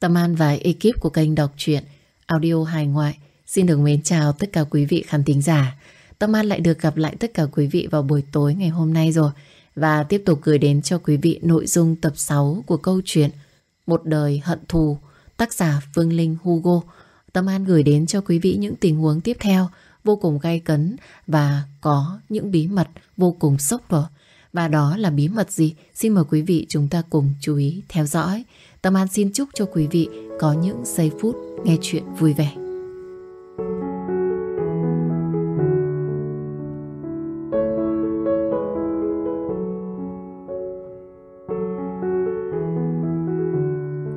Tâm An và ekip của kênh đọc truyện, audio hài ngoại xin được mến chào tất cả quý vị khán thính giả. Tâm An lại được gặp lại tất cả quý vị vào buổi tối ngày hôm nay rồi và tiếp tục gửi đến cho quý vị nội dung tập 6 của câu chuyện Một đời hận thù, tác giả Phương Linh Hugo. Tâm An gửi đến cho quý vị những tình huống tiếp theo vô cùng gay cấn và có những bí mật vô cùng sốc rồi. Và đó là bí mật gì? Xin mời quý vị chúng ta cùng chú ý theo dõi. Tâm An xin chúc cho quý vị có những giây phút nghe chuyện vui vẻ.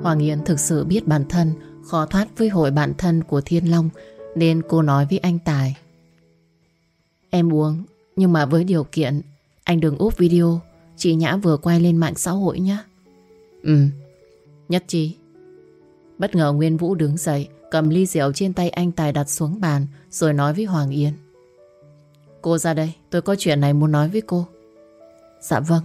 Hoàng Yến thực sự biết bản thân khó thoát với hội bạn thân của Thiên Long nên cô nói với anh Tài. Em uống, nhưng mà với điều kiện anh đừng úp video chị Nhã vừa quay lên mạng xã hội nhé. Ừ, nhất trí. Bất ngờ Nguyên Vũ đứng dậy, cầm ly rượu trên tay anh Tài đặt xuống bàn rồi nói với Hoàng Yến. Cô ra đây, tôi có chuyện này muốn nói với cô. Dạ vâng.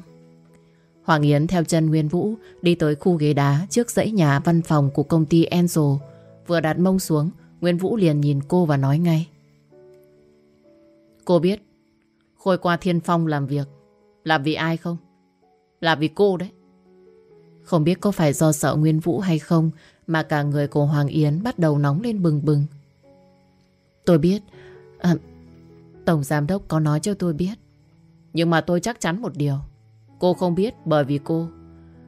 Hoàng Yến theo chân Nguyên Vũ đi tới khu ghế đá trước dãy nhà văn phòng của công ty Enzo. Vừa đặt mông xuống, Nguyên Vũ liền nhìn cô và nói ngay. Cô biết Khôi qua Thiên Phong làm việc Là vì ai không? Là vì cô đấy không biết có phải do sợ Nguyên Vũ hay không Mà cả người của Hoàng Yến bắt đầu nóng lên bừng bừng. Tôi biết. À, Tổng Giám Đốc có nói cho tôi biết. Nhưng mà tôi chắc chắn một điều. Cô không biết bởi vì cô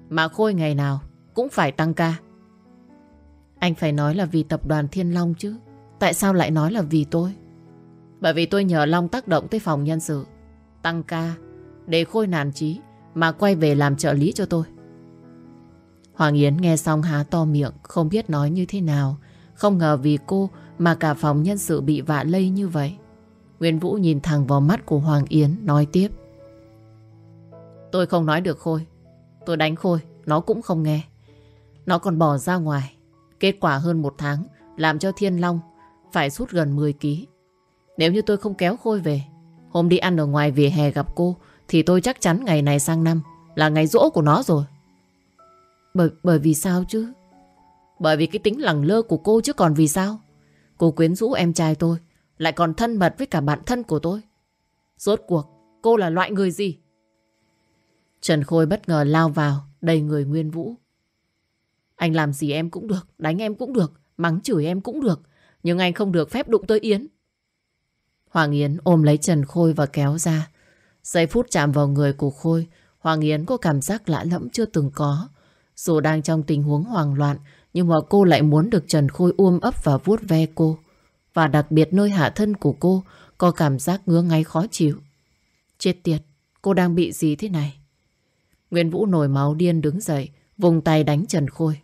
Mà Khôi ngày nào cũng phải tăng ca. Anh phải nói là vì tập đoàn Thiên Long chứ. Tại sao lại nói là vì tôi? Bởi vì tôi nhờ Long tác động tới phòng nhân sự Tăng ca Để Khôi nản trí Mà quay về làm trợ lý cho tôi. Hoàng Yến nghe xong há to miệng, Không biết nói như thế nào. Không ngờ vì cô Mà cả phòng nhân sự bị vạ lây như vậy. Nguyên Vũ nhìn thẳng vào mắt của Hoàng Yến, Nói tiếp. Tôi không nói được Khôi. Tôi đánh Khôi, Nó cũng không nghe. Nó còn bỏ ra ngoài. Kết quả hơn một tháng, Làm cho Thiên Long Phải sút gần 10 kg nếu như tôi không kéo Khôi về, Hôm đi ăn ở ngoài vỉa hè gặp cô, Thì tôi chắc chắn ngày này sang năm Là ngày rỗ của nó rồi. Bởi, bởi vì sao chứ? Bởi vì cái tính lẳng lơ của cô chứ còn vì sao? Cô quyến rũ em trai tôi Lại còn thân mật với cả bạn thân của tôi. Rốt cuộc Cô là loại người gì? Trần Khôi bất ngờ lao vào Đầy người Nguyên Vũ. Anh làm gì em cũng được Đánh em cũng được Mắng chửi em cũng được Nhưng anh không được phép đụng tới Yến. Hoàng Yến ôm lấy Trần Khôi và kéo ra. Giây phút chạm vào người của Khôi, Hoàng Yến có cảm giác lạ lẫm chưa từng có. Dù đang trong tình huống hoang loạn, nhưng mà cô lại muốn được Trần Khôi ôm ấp và vuốt ve cô. Và đặc biệt nơi hạ thân của cô có cảm giác ngứa ngáy khó chịu. Chết tiệt, cô đang bị gì thế này? Nguyễn Vũ nổi máu điên đứng dậy, vùng tay đánh Trần Khôi.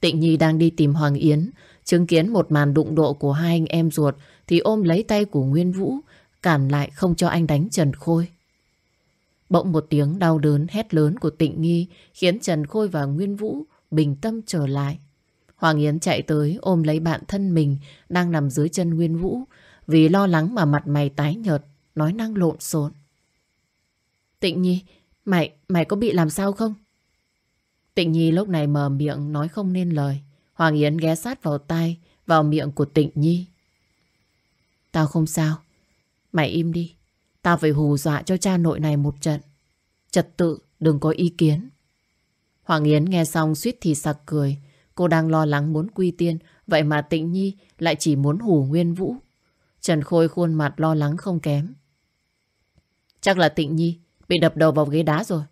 Tịnh Nhi đang đi tìm Hoàng Yến, chứng kiến một màn đụng độ của hai anh em ruột thì ôm lấy tay của Nguyên Vũ, cản lại không cho anh đánh Trần Khôi. Bỗng một tiếng đau đớn hét lớn của Tịnh Nghi khiến Trần Khôi và Nguyên Vũ bình tâm trở lại. Hoàng Yến chạy tới ôm lấy bạn thân mình đang nằm dưới chân Nguyên Vũ vì lo lắng mà mặt mày tái nhợt, nói năng lộn xộn. Tịnh Nhi, mày, mày có bị làm sao không? Tịnh Nhi lúc này mở miệng nói không nên lời. Hoàng Yến ghé sát vào tai, vào miệng của Tịnh Nhi. Tao không sao. Mày im đi. Tao phải hù dọa cho cha nội này một trận. Trật tự, đừng có ý kiến. Hoàng Yến nghe xong suýt thì sặc cười. Cô đang lo lắng muốn quy tiên, vậy mà Tịnh Nhi lại chỉ muốn hù Nguyên Vũ. Trần Khôi khuôn mặt lo lắng không kém. Chắc là Tịnh Nhi bị đập đầu vào ghế đá rồi.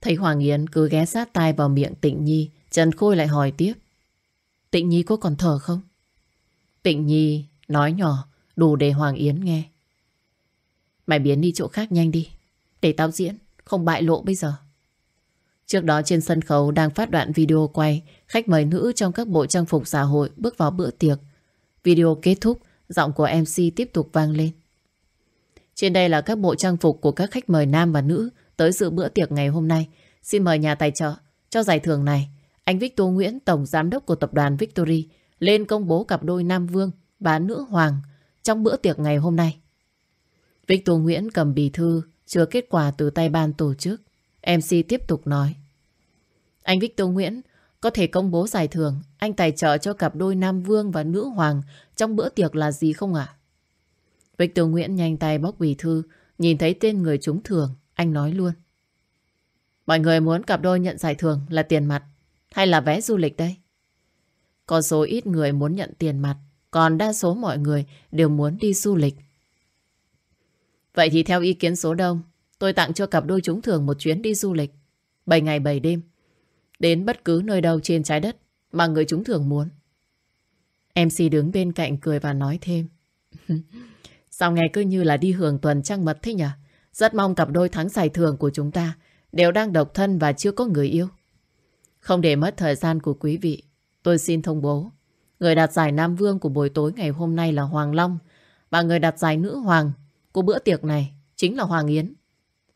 Thấy Hoàng Yến cứ ghé sát tai vào miệng Tịnh Nhi, Trần Khôi lại hỏi tiếp. Tịnh Nhi có còn thở không? Tịnh Nhi nói nhỏ đủ để Hoàng Yến nghe. Mày biến đi chỗ khác nhanh đi. Để tao diễn, không bại lộ bây giờ. Trước đó trên sân khấu đang phát đoạn video quay khách mời nữ trong các bộ trang phục xã hội bước vào bữa tiệc. Video kết thúc, giọng của MC tiếp tục vang lên. Trên đây là các bộ trang phục của các khách mời nam và nữ tới dự bữa tiệc ngày hôm nay. Xin mời nhà tài trợ cho giải thưởng này. Anh Victor Nguyễn, Tổng Giám đốc của Tập đoàn Victory, lên công bố cặp đôi Nam Vương và Nữ Hoàng trong bữa tiệc ngày hôm nay. Victor Nguyễn cầm bì thư chưa kết quả từ tay ban tổ chức. MC tiếp tục nói. Anh Victor Nguyễn có thể công bố giải thưởng anh tài trợ cho cặp đôi Nam Vương và Nữ Hoàng trong bữa tiệc là gì không ạ? Victor Nguyễn nhanh tay bóc bì thư, nhìn thấy tên người trúng thưởng, anh nói luôn. Mọi người muốn cặp đôi nhận giải thưởng là tiền mặt hay là vé du lịch đây? Có số ít người muốn nhận tiền mặt, còn đa số mọi người đều muốn đi du lịch. Vậy thì theo ý kiến số đông, tôi tặng cho cặp đôi trúng thưởng một chuyến đi du lịch. 7 ngày 7 đêm. Đến bất cứ nơi đâu trên trái đất mà người trúng thưởng muốn. MC đứng bên cạnh cười và nói thêm. Sao nghe cứ như là đi hưởng tuần trăng mật thế nhỉ? Rất mong cặp đôi thắng giải thưởng của chúng ta đều đang độc thân và chưa có người yêu. Không để mất thời gian của quý vị, tôi xin thông bố. Người đạt giải Nam Vương của buổi tối ngày hôm nay là Hoàng Long và người đạt giải Nữ Hoàng của bữa tiệc này chính là Hoàng Yến.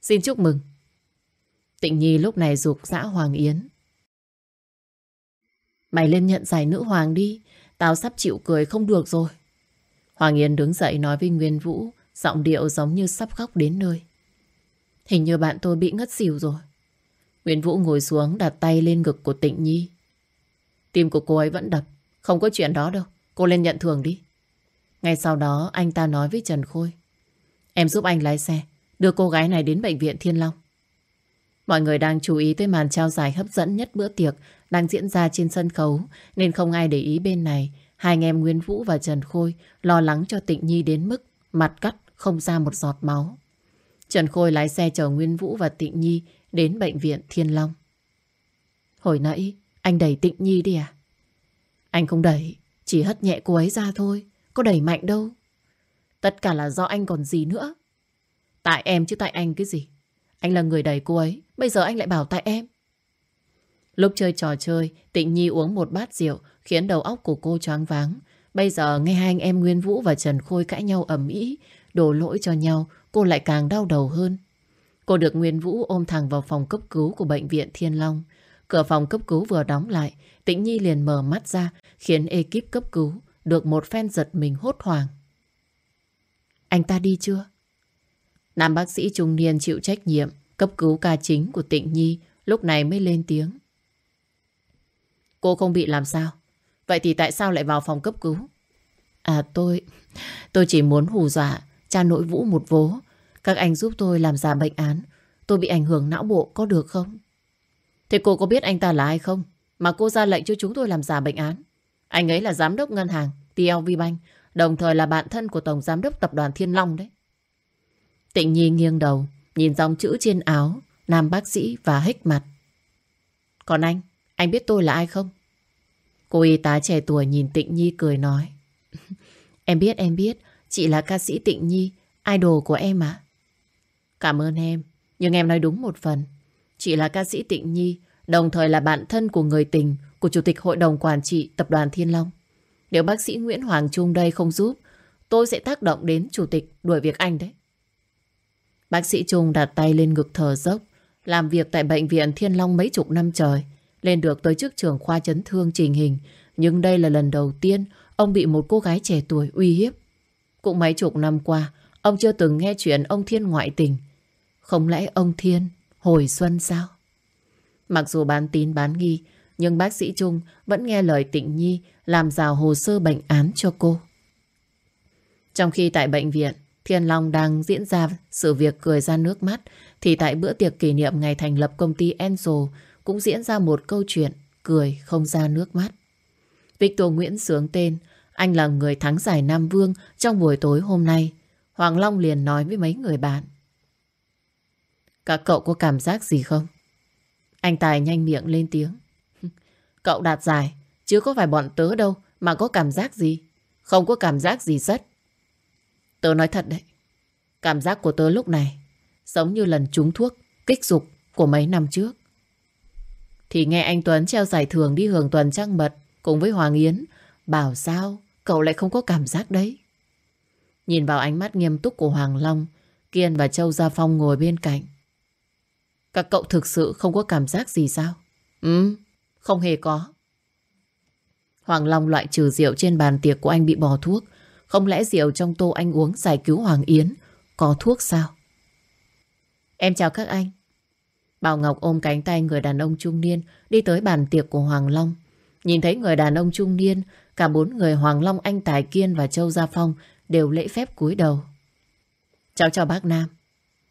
Xin chúc mừng. Tịnh Nhi lúc này rục dã Hoàng Yến. Mày lên nhận giải Nữ Hoàng đi, tao sắp chịu cười không được rồi. Hoàng Yến đứng dậy nói với Nguyên Vũ, giọng điệu giống như sắp khóc đến nơi. Hình như bạn tôi bị ngất xỉu rồi. Nguyễn Vũ ngồi xuống đặt tay lên ngực của Tịnh Nhi. Tim của cô ấy vẫn đập. Không có chuyện đó đâu. Cô lên nhận thưởng đi. Ngay sau đó anh ta nói với Trần Khôi. Em giúp anh lái xe. Đưa cô gái này đến bệnh viện Thiên Long. Mọi người đang chú ý tới màn trao giải hấp dẫn nhất bữa tiệc đang diễn ra trên sân khấu nên không ai để ý bên này. Hai anh em Nguyễn Vũ và Trần Khôi lo lắng cho Tịnh Nhi đến mức mặt cắt không ra một giọt máu. Trần Khôi lái xe chở Nguyên Vũ và Tịnh Nhi đến bệnh viện Thiên Long. Hồi nãy, anh đẩy Tịnh Nhi đi à? Anh không đẩy, chỉ hất nhẹ cô ấy ra thôi. Có đẩy mạnh đâu. Tất cả là do anh còn gì nữa. Tại em chứ tại anh cái gì. Anh là người đẩy cô ấy, bây giờ anh lại bảo tại em. Lúc chơi trò chơi, Tịnh Nhi uống một bát rượu khiến đầu óc của cô choáng váng. Bây giờ nghe hai anh em Nguyên Vũ và Trần Khôi cãi nhau ầm ĩ, đổ lỗi cho nhau, cô lại càng đau đầu hơn. Cô được Nguyên Vũ ôm thẳng vào phòng cấp cứu của bệnh viện Thiên Long. Cửa phòng cấp cứu vừa đóng lại, Tĩnh Nhi liền mở mắt ra, khiến ekip cấp cứu được một phen giật mình hốt hoảng. Anh ta đi chưa? Nam bác sĩ trung niên chịu trách nhiệm cấp cứu ca chính của Tịnh Nhi lúc này mới lên tiếng. Cô không bị làm sao? Vậy thì tại sao lại vào phòng cấp cứu? À tôi... Tôi chỉ muốn hù dọa cha nội Vũ một vố. Các anh giúp tôi làm giả bệnh án. Tôi bị ảnh hưởng não bộ có được không? Thế cô có biết anh ta là ai không? Mà cô ra lệnh cho chúng tôi làm giả bệnh án. Anh ấy là giám đốc ngân hàng TLV Bank, đồng thời là bạn thân của Tổng Giám đốc Tập đoàn Thiên Long đấy. Tịnh Nhi nghiêng đầu, nhìn dòng chữ trên áo, nam bác sĩ và hếch mặt. Còn anh, anh biết tôi là ai không? Cô y tá trẻ tuổi nhìn Tịnh Nhi cười nói. em biết, em biết, chị là ca sĩ Tịnh Nhi, idol của em ạ. Cảm ơn em, nhưng em nói đúng một phần. Chị là ca sĩ Tịnh Nhi, đồng thời là bạn thân của người tình của Chủ tịch Hội đồng Quản trị Tập đoàn Thiên Long. Nếu bác sĩ Nguyễn Hoàng Trung đây không giúp, tôi sẽ tác động đến Chủ tịch đuổi việc anh đấy. Bác sĩ Trung đặt tay lên ngực thở dốc, làm việc tại Bệnh viện Thiên Long mấy chục năm trời, lên được tới chức trưởng khoa chấn thương trình hình. Nhưng đây là lần đầu tiên ông bị một cô gái trẻ tuổi uy hiếp. Cũng mấy chục năm qua, ông chưa từng nghe chuyện ông Thiên ngoại tình. Không lẽ ông Thiên hồi xuân sao? Mặc dù bán tín bán nghi, nhưng bác sĩ Trung vẫn nghe lời tịnh nhi làm rào hồ sơ bệnh án cho cô. Trong khi tại bệnh viện, Thiên Long đang diễn ra sự việc cười ra nước mắt, thì tại bữa tiệc kỷ niệm ngày thành lập công ty Enzo cũng diễn ra một câu chuyện cười không ra nước mắt. Victor Nguyễn sướng tên, anh là người thắng giải Nam Vương trong buổi tối hôm nay. Hoàng Long liền nói với mấy người bạn. Các cậu có cảm giác gì không? Anh Tài nhanh miệng lên tiếng. Cậu đạt giải, chứ có phải bọn tớ đâu mà có cảm giác gì. Không có cảm giác gì rất. Tớ nói thật đấy. Cảm giác của tớ lúc này giống như lần trúng thuốc kích dục của mấy năm trước. Thì nghe anh Tuấn treo giải thưởng đi hưởng tuần trăng mật cùng với Hoàng Yến. Bảo sao cậu lại không có cảm giác đấy. Nhìn vào ánh mắt nghiêm túc của Hoàng Long, Kiên và Châu Gia Phong ngồi bên cạnh. Các cậu thực sự không có cảm giác gì sao? Ừ, không hề có. Hoàng Long loại trừ rượu trên bàn tiệc của anh bị bỏ thuốc. Không lẽ rượu trong tô anh uống giải cứu Hoàng Yến có thuốc sao? Em chào các anh. Bảo Ngọc ôm cánh tay người đàn ông trung niên đi tới bàn tiệc của Hoàng Long. Nhìn thấy người đàn ông trung niên, cả bốn người Hoàng Long, Anh Tài Kiên và Châu Gia Phong đều lễ phép cúi đầu. Chào chào bác Nam.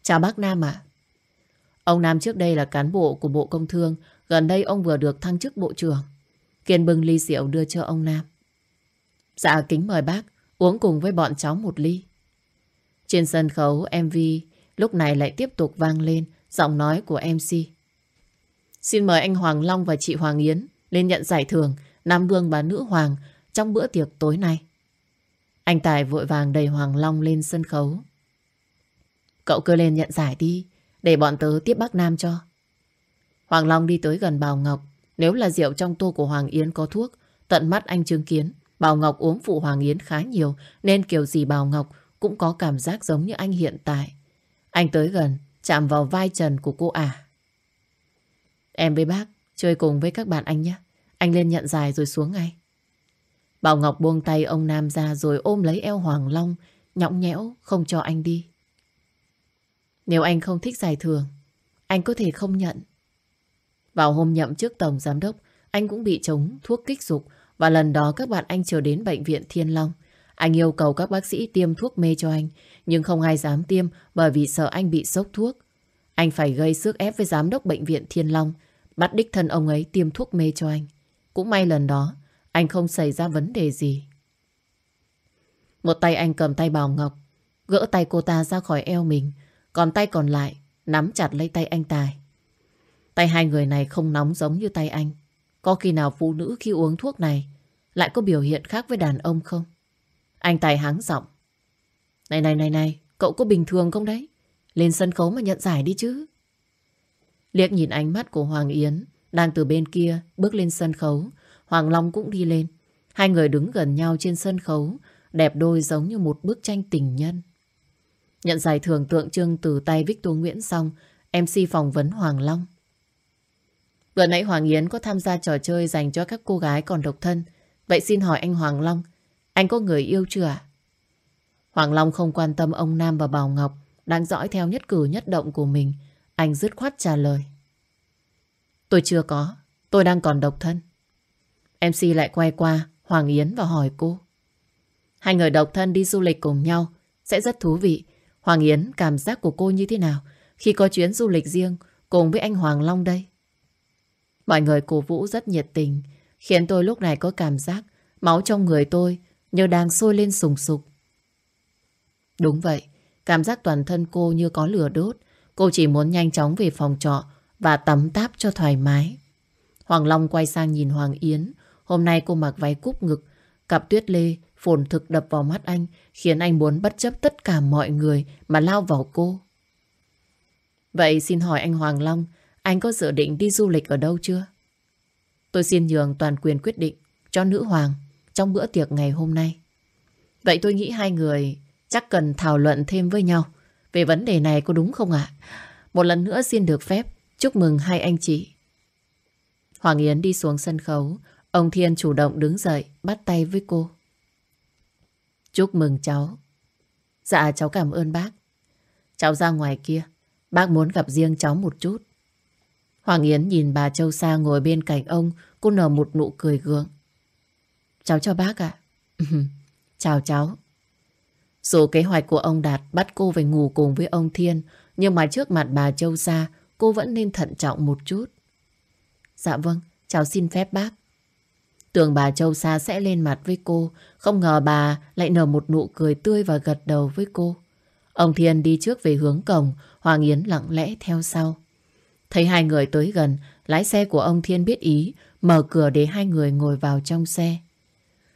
Chào bác Nam ạ. Ông Nam trước đây là cán bộ của Bộ Công Thương, gần đây ông vừa được thăng chức Bộ trưởng. Kiên bưng ly rượu đưa cho ông Nam. Dạ kính mời bác uống cùng với bọn cháu một ly. Trên sân khấu MV lúc này lại tiếp tục vang lên giọng nói của MC. Xin mời anh Hoàng Long và chị Hoàng Yến lên nhận giải thưởng Nam Vương và Nữ Hoàng trong bữa tiệc tối nay. Anh Tài vội vàng đẩy Hoàng Long lên sân khấu. Cậu cứ lên nhận giải đi, để bọn tớ tiếp bác Nam cho. Hoàng Long đi tới gần Bào Ngọc. Nếu là rượu trong tô của Hoàng Yến có thuốc, tận mắt anh chứng kiến. bảo Ngọc uống phụ Hoàng Yến khá nhiều, nên kiểu gì bảo Ngọc cũng có cảm giác giống như anh hiện tại. Anh tới gần, chạm vào vai trần của cô ả. Em với bác, chơi cùng với các bạn anh nhé. Anh lên nhận giải rồi xuống ngay. Bảo Ngọc buông tay ông Nam ra rồi ôm lấy eo Hoàng Long, nhõng nhẽo, không cho anh đi. Nếu anh không thích giải thưởng, anh có thể không nhận. Vào hôm nhậm chức Tổng Giám Đốc, anh cũng bị chống thuốc kích dục và lần đó các bạn anh chờ đến bệnh viện Thiên Long. Anh yêu cầu các bác sĩ tiêm thuốc mê cho anh, nhưng không ai dám tiêm bởi vì sợ anh bị sốc thuốc. Anh phải gây sức ép với giám đốc bệnh viện Thiên Long, bắt đích thân ông ấy tiêm thuốc mê cho anh. Cũng may lần đó, anh không xảy ra vấn đề gì. Một tay anh cầm tay Bảo Ngọc, gỡ tay cô ta ra khỏi eo mình, còn tay còn lại nắm chặt lấy tay anh Tài. Tay hai người này không nóng giống như tay anh. Có khi nào phụ nữ khi uống thuốc này lại có biểu hiện khác với đàn ông không? Anh Tài háng giọng. Này này này này, cậu có bình thường không đấy? Lên sân khấu mà nhận giải đi chứ. Liếc nhìn ánh mắt của Hoàng Yến đang từ bên kia bước lên sân khấu. Hoàng Long cũng đi lên. Hai người đứng gần nhau trên sân khấu, đẹp đôi giống như một bức tranh tình nhân. Nhận giải thưởng tượng trưng từ tay Victor Nguyễn xong, MC phỏng vấn Hoàng Long. Vừa nãy Hoàng Yến có tham gia trò chơi dành cho các cô gái còn độc thân. Vậy xin hỏi anh Hoàng Long, anh có người yêu chưa ạ? Hoàng Long không quan tâm ông Nam và Bảo Ngọc đang dõi theo nhất cử nhất động của mình. Anh dứt khoát trả lời. Tôi chưa có, tôi đang còn độc thân. MC lại quay qua Hoàng Yến và hỏi cô. Hai người độc thân đi du lịch cùng nhau sẽ rất thú vị. Hoàng Yến cảm giác của cô như thế nào khi có chuyến du lịch riêng cùng với anh Hoàng Long đây? Mọi người cổ vũ rất nhiệt tình, khiến tôi lúc này có cảm giác máu trong người tôi như đang sôi lên sùng sục. Đúng vậy, cảm giác toàn thân cô như có lửa đốt. Cô chỉ muốn nhanh chóng về phòng trọ và tắm táp cho thoải mái. Hoàng Long quay sang nhìn Hoàng Yến. Hôm nay cô mặc váy cúp ngực, cặp tuyết lê phồn thực đập vào mắt anh, khiến anh muốn bất chấp tất cả mọi người mà lao vào cô. Vậy xin hỏi anh Hoàng Long, anh có dự định đi du lịch ở đâu chưa? Tôi xin nhường toàn quyền quyết định cho nữ hoàng trong bữa tiệc ngày hôm nay. Vậy tôi nghĩ hai người chắc cần thảo luận thêm với nhau về vấn đề này có đúng không ạ? Một lần nữa xin được phép chúc mừng hai anh chị. Hoàng Yến đi xuống sân khấu, ông Thiên chủ động đứng dậy bắt tay với cô. Chúc mừng cháu. Dạ cháu cảm ơn bác. Cháu ra ngoài kia, bác muốn gặp riêng cháu một chút. Hoàng Yến nhìn bà Châu Sa ngồi bên cạnh ông, cô nở một nụ cười gượng. Cháu cho bác ạ. Chào cháu. Dù kế hoạch của ông Đạt bắt cô về ngủ cùng với ông Thiên, nhưng mà trước mặt bà Châu Sa, cô vẫn nên thận trọng một chút. Dạ vâng, cháu xin phép bác. Tưởng bà Châu Sa sẽ lên mặt với cô, không ngờ bà lại nở một nụ cười tươi và gật đầu với cô. Ông Thiên đi trước về hướng cổng, Hoàng Yến lặng lẽ theo sau. Thấy hai người tới gần, lái xe của ông Thiên biết ý, mở cửa để hai người ngồi vào trong xe.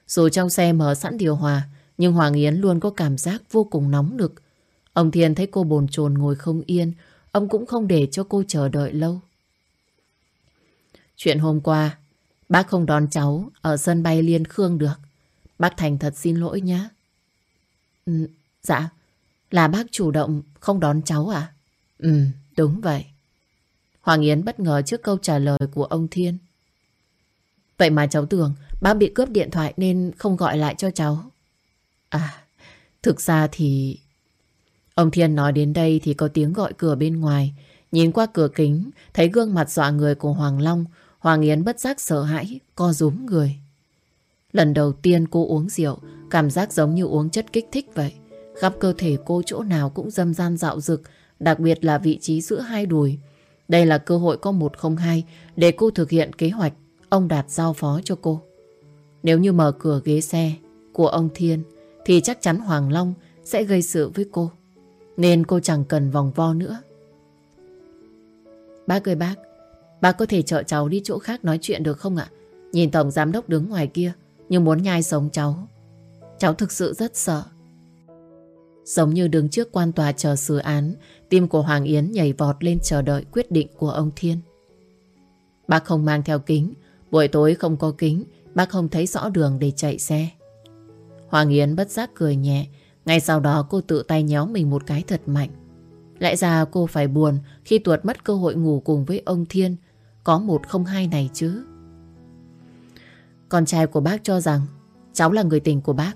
Dù trong xe mở sẵn điều hòa, nhưng Hoàng Yến luôn có cảm giác vô cùng nóng nực. Ông Thiên thấy cô bồn chồn ngồi không yên, ông cũng không để cho cô chờ đợi lâu. Chuyện hôm qua, bác không đón cháu ở sân bay Liên Khương được. Bác Thành thật xin lỗi nhé. Ừ, dạ, là bác chủ động không đón cháu à? Ừ, đúng vậy. Hoàng Yến bất ngờ trước câu trả lời của ông Thiên. Vậy mà cháu tưởng bác bị cướp điện thoại nên không gọi lại cho cháu. À, thực ra thì... Ông Thiên nói đến đây thì có tiếng gọi cửa bên ngoài. Nhìn qua cửa kính, thấy gương mặt dọa người của Hoàng Long, Hoàng Yến bất giác sợ hãi, co rúm người. Lần đầu tiên cô uống rượu, cảm giác giống như uống chất kích thích vậy. Khắp cơ thể cô chỗ nào cũng dâm gian dạo dực, đặc biệt là vị trí giữa hai đùi. Đây là cơ hội có một không hai để cô thực hiện kế hoạch ông Đạt giao phó cho cô. Nếu như mở cửa ghế xe của ông Thiên thì chắc chắn Hoàng Long sẽ gây sự với cô. Nên cô chẳng cần vòng vo nữa. Bác ơi bác, bác có thể chở cháu đi chỗ khác nói chuyện được không ạ? Nhìn Tổng Giám Đốc đứng ngoài kia nhưng muốn nhai sống cháu. Cháu thực sự rất sợ. Giống như đứng trước quan tòa chờ xử án, tim của Hoàng Yến nhảy vọt lên chờ đợi quyết định của ông Thiên. Bác không mang theo kính, buổi tối không có kính, bác không thấy rõ đường để chạy xe. Hoàng Yến bất giác cười nhẹ, ngay sau đó cô tự tay nhéo mình một cái thật mạnh. Lẽ ra cô phải buồn khi tuột mất cơ hội ngủ cùng với ông Thiên, có một không hai này chứ. Con trai của bác cho rằng cháu là người tình của bác.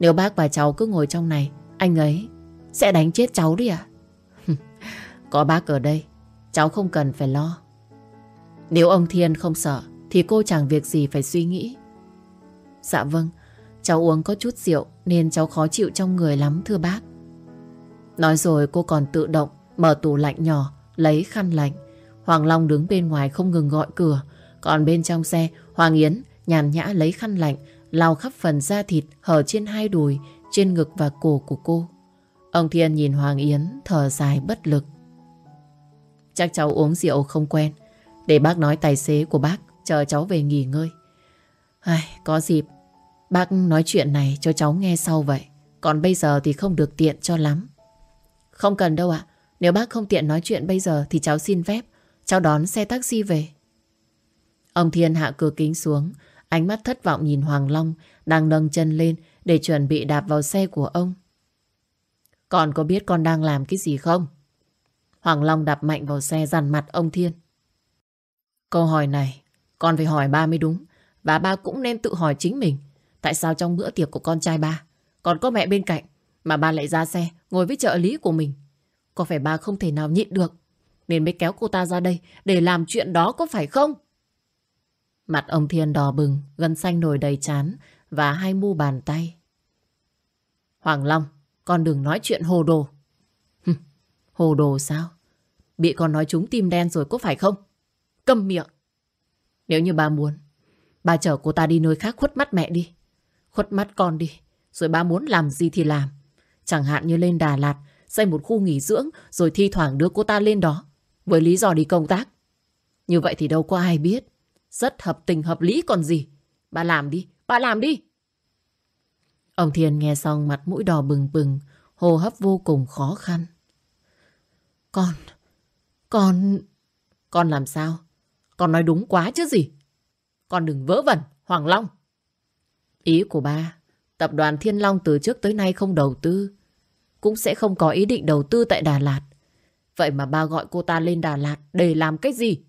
Nếu bác và cháu cứ ngồi trong này, anh ấy sẽ đánh chết cháu đi à? Có bác ở đây, cháu không cần phải lo. Nếu ông Thiên không sợ, thì cô chẳng việc gì phải suy nghĩ. Dạ vâng, cháu uống có chút rượu nên cháu khó chịu trong người lắm thưa bác. Nói rồi cô còn tự động mở tủ lạnh nhỏ, lấy khăn lạnh. Hoàng Long đứng bên ngoài không ngừng gọi cửa. Còn bên trong xe, Hoàng Yến nhàn nhã lấy khăn lạnh, lau khắp phần da thịt hở trên hai đùi, trên ngực và cổ của cô. Ông Thiên nhìn Hoàng Yến thở dài bất lực. Chắc cháu uống rượu không quen. Để bác nói tài xế của bác chờ cháu về nghỉ ngơi. Ai, có dịp, bác nói chuyện này cho cháu nghe sau vậy. Còn bây giờ thì không được tiện cho lắm. Không cần đâu ạ. Nếu bác không tiện nói chuyện bây giờ thì cháu xin phép. Cháu đón xe taxi về. Ông Thiên hạ cửa kính xuống. Ánh mắt thất vọng nhìn Hoàng Long đang nâng chân lên để chuẩn bị đạp vào xe của ông. Con có biết con đang làm cái gì không? Hoàng Long đạp mạnh vào xe dằn mặt ông Thiên. Câu hỏi này, con phải hỏi ba mới đúng. Và ba cũng nên tự hỏi chính mình. Tại sao trong bữa tiệc của con trai ba, còn có mẹ bên cạnh, mà ba lại ra xe, ngồi với trợ lý của mình? Có phải ba không thể nào nhịn được, nên mới kéo cô ta ra đây để làm chuyện đó có phải không? Mặt ông Thiên đỏ bừng, gân xanh nổi đầy chán và hai mu bàn tay. Hoàng Long, con đừng nói chuyện hồ đồ. hồ đồ sao? Bị con nói trúng tim đen rồi có phải không? Câm miệng. Nếu như ba muốn, ba chở cô ta đi nơi khác khuất mắt mẹ đi. Khuất mắt con đi. Rồi ba muốn làm gì thì làm. Chẳng hạn như lên Đà Lạt, xây một khu nghỉ dưỡng, rồi thi thoảng đưa cô ta lên đó. Với lý do đi công tác. Như vậy thì đâu có ai biết. Rất hợp tình hợp lý còn gì. Ba làm đi, bà làm đi. Ông Thiên nghe xong mặt mũi đỏ bừng bừng, hô hấp vô cùng khó khăn. Con, con... Con làm sao? Con nói đúng quá chứ gì? Con đừng vớ vẩn, Hoàng Long. Ý của ba, tập đoàn Thiên Long từ trước tới nay không đầu tư. Cũng sẽ không có ý định đầu tư tại Đà Lạt. Vậy mà ba gọi cô ta lên Đà Lạt để làm cái gì?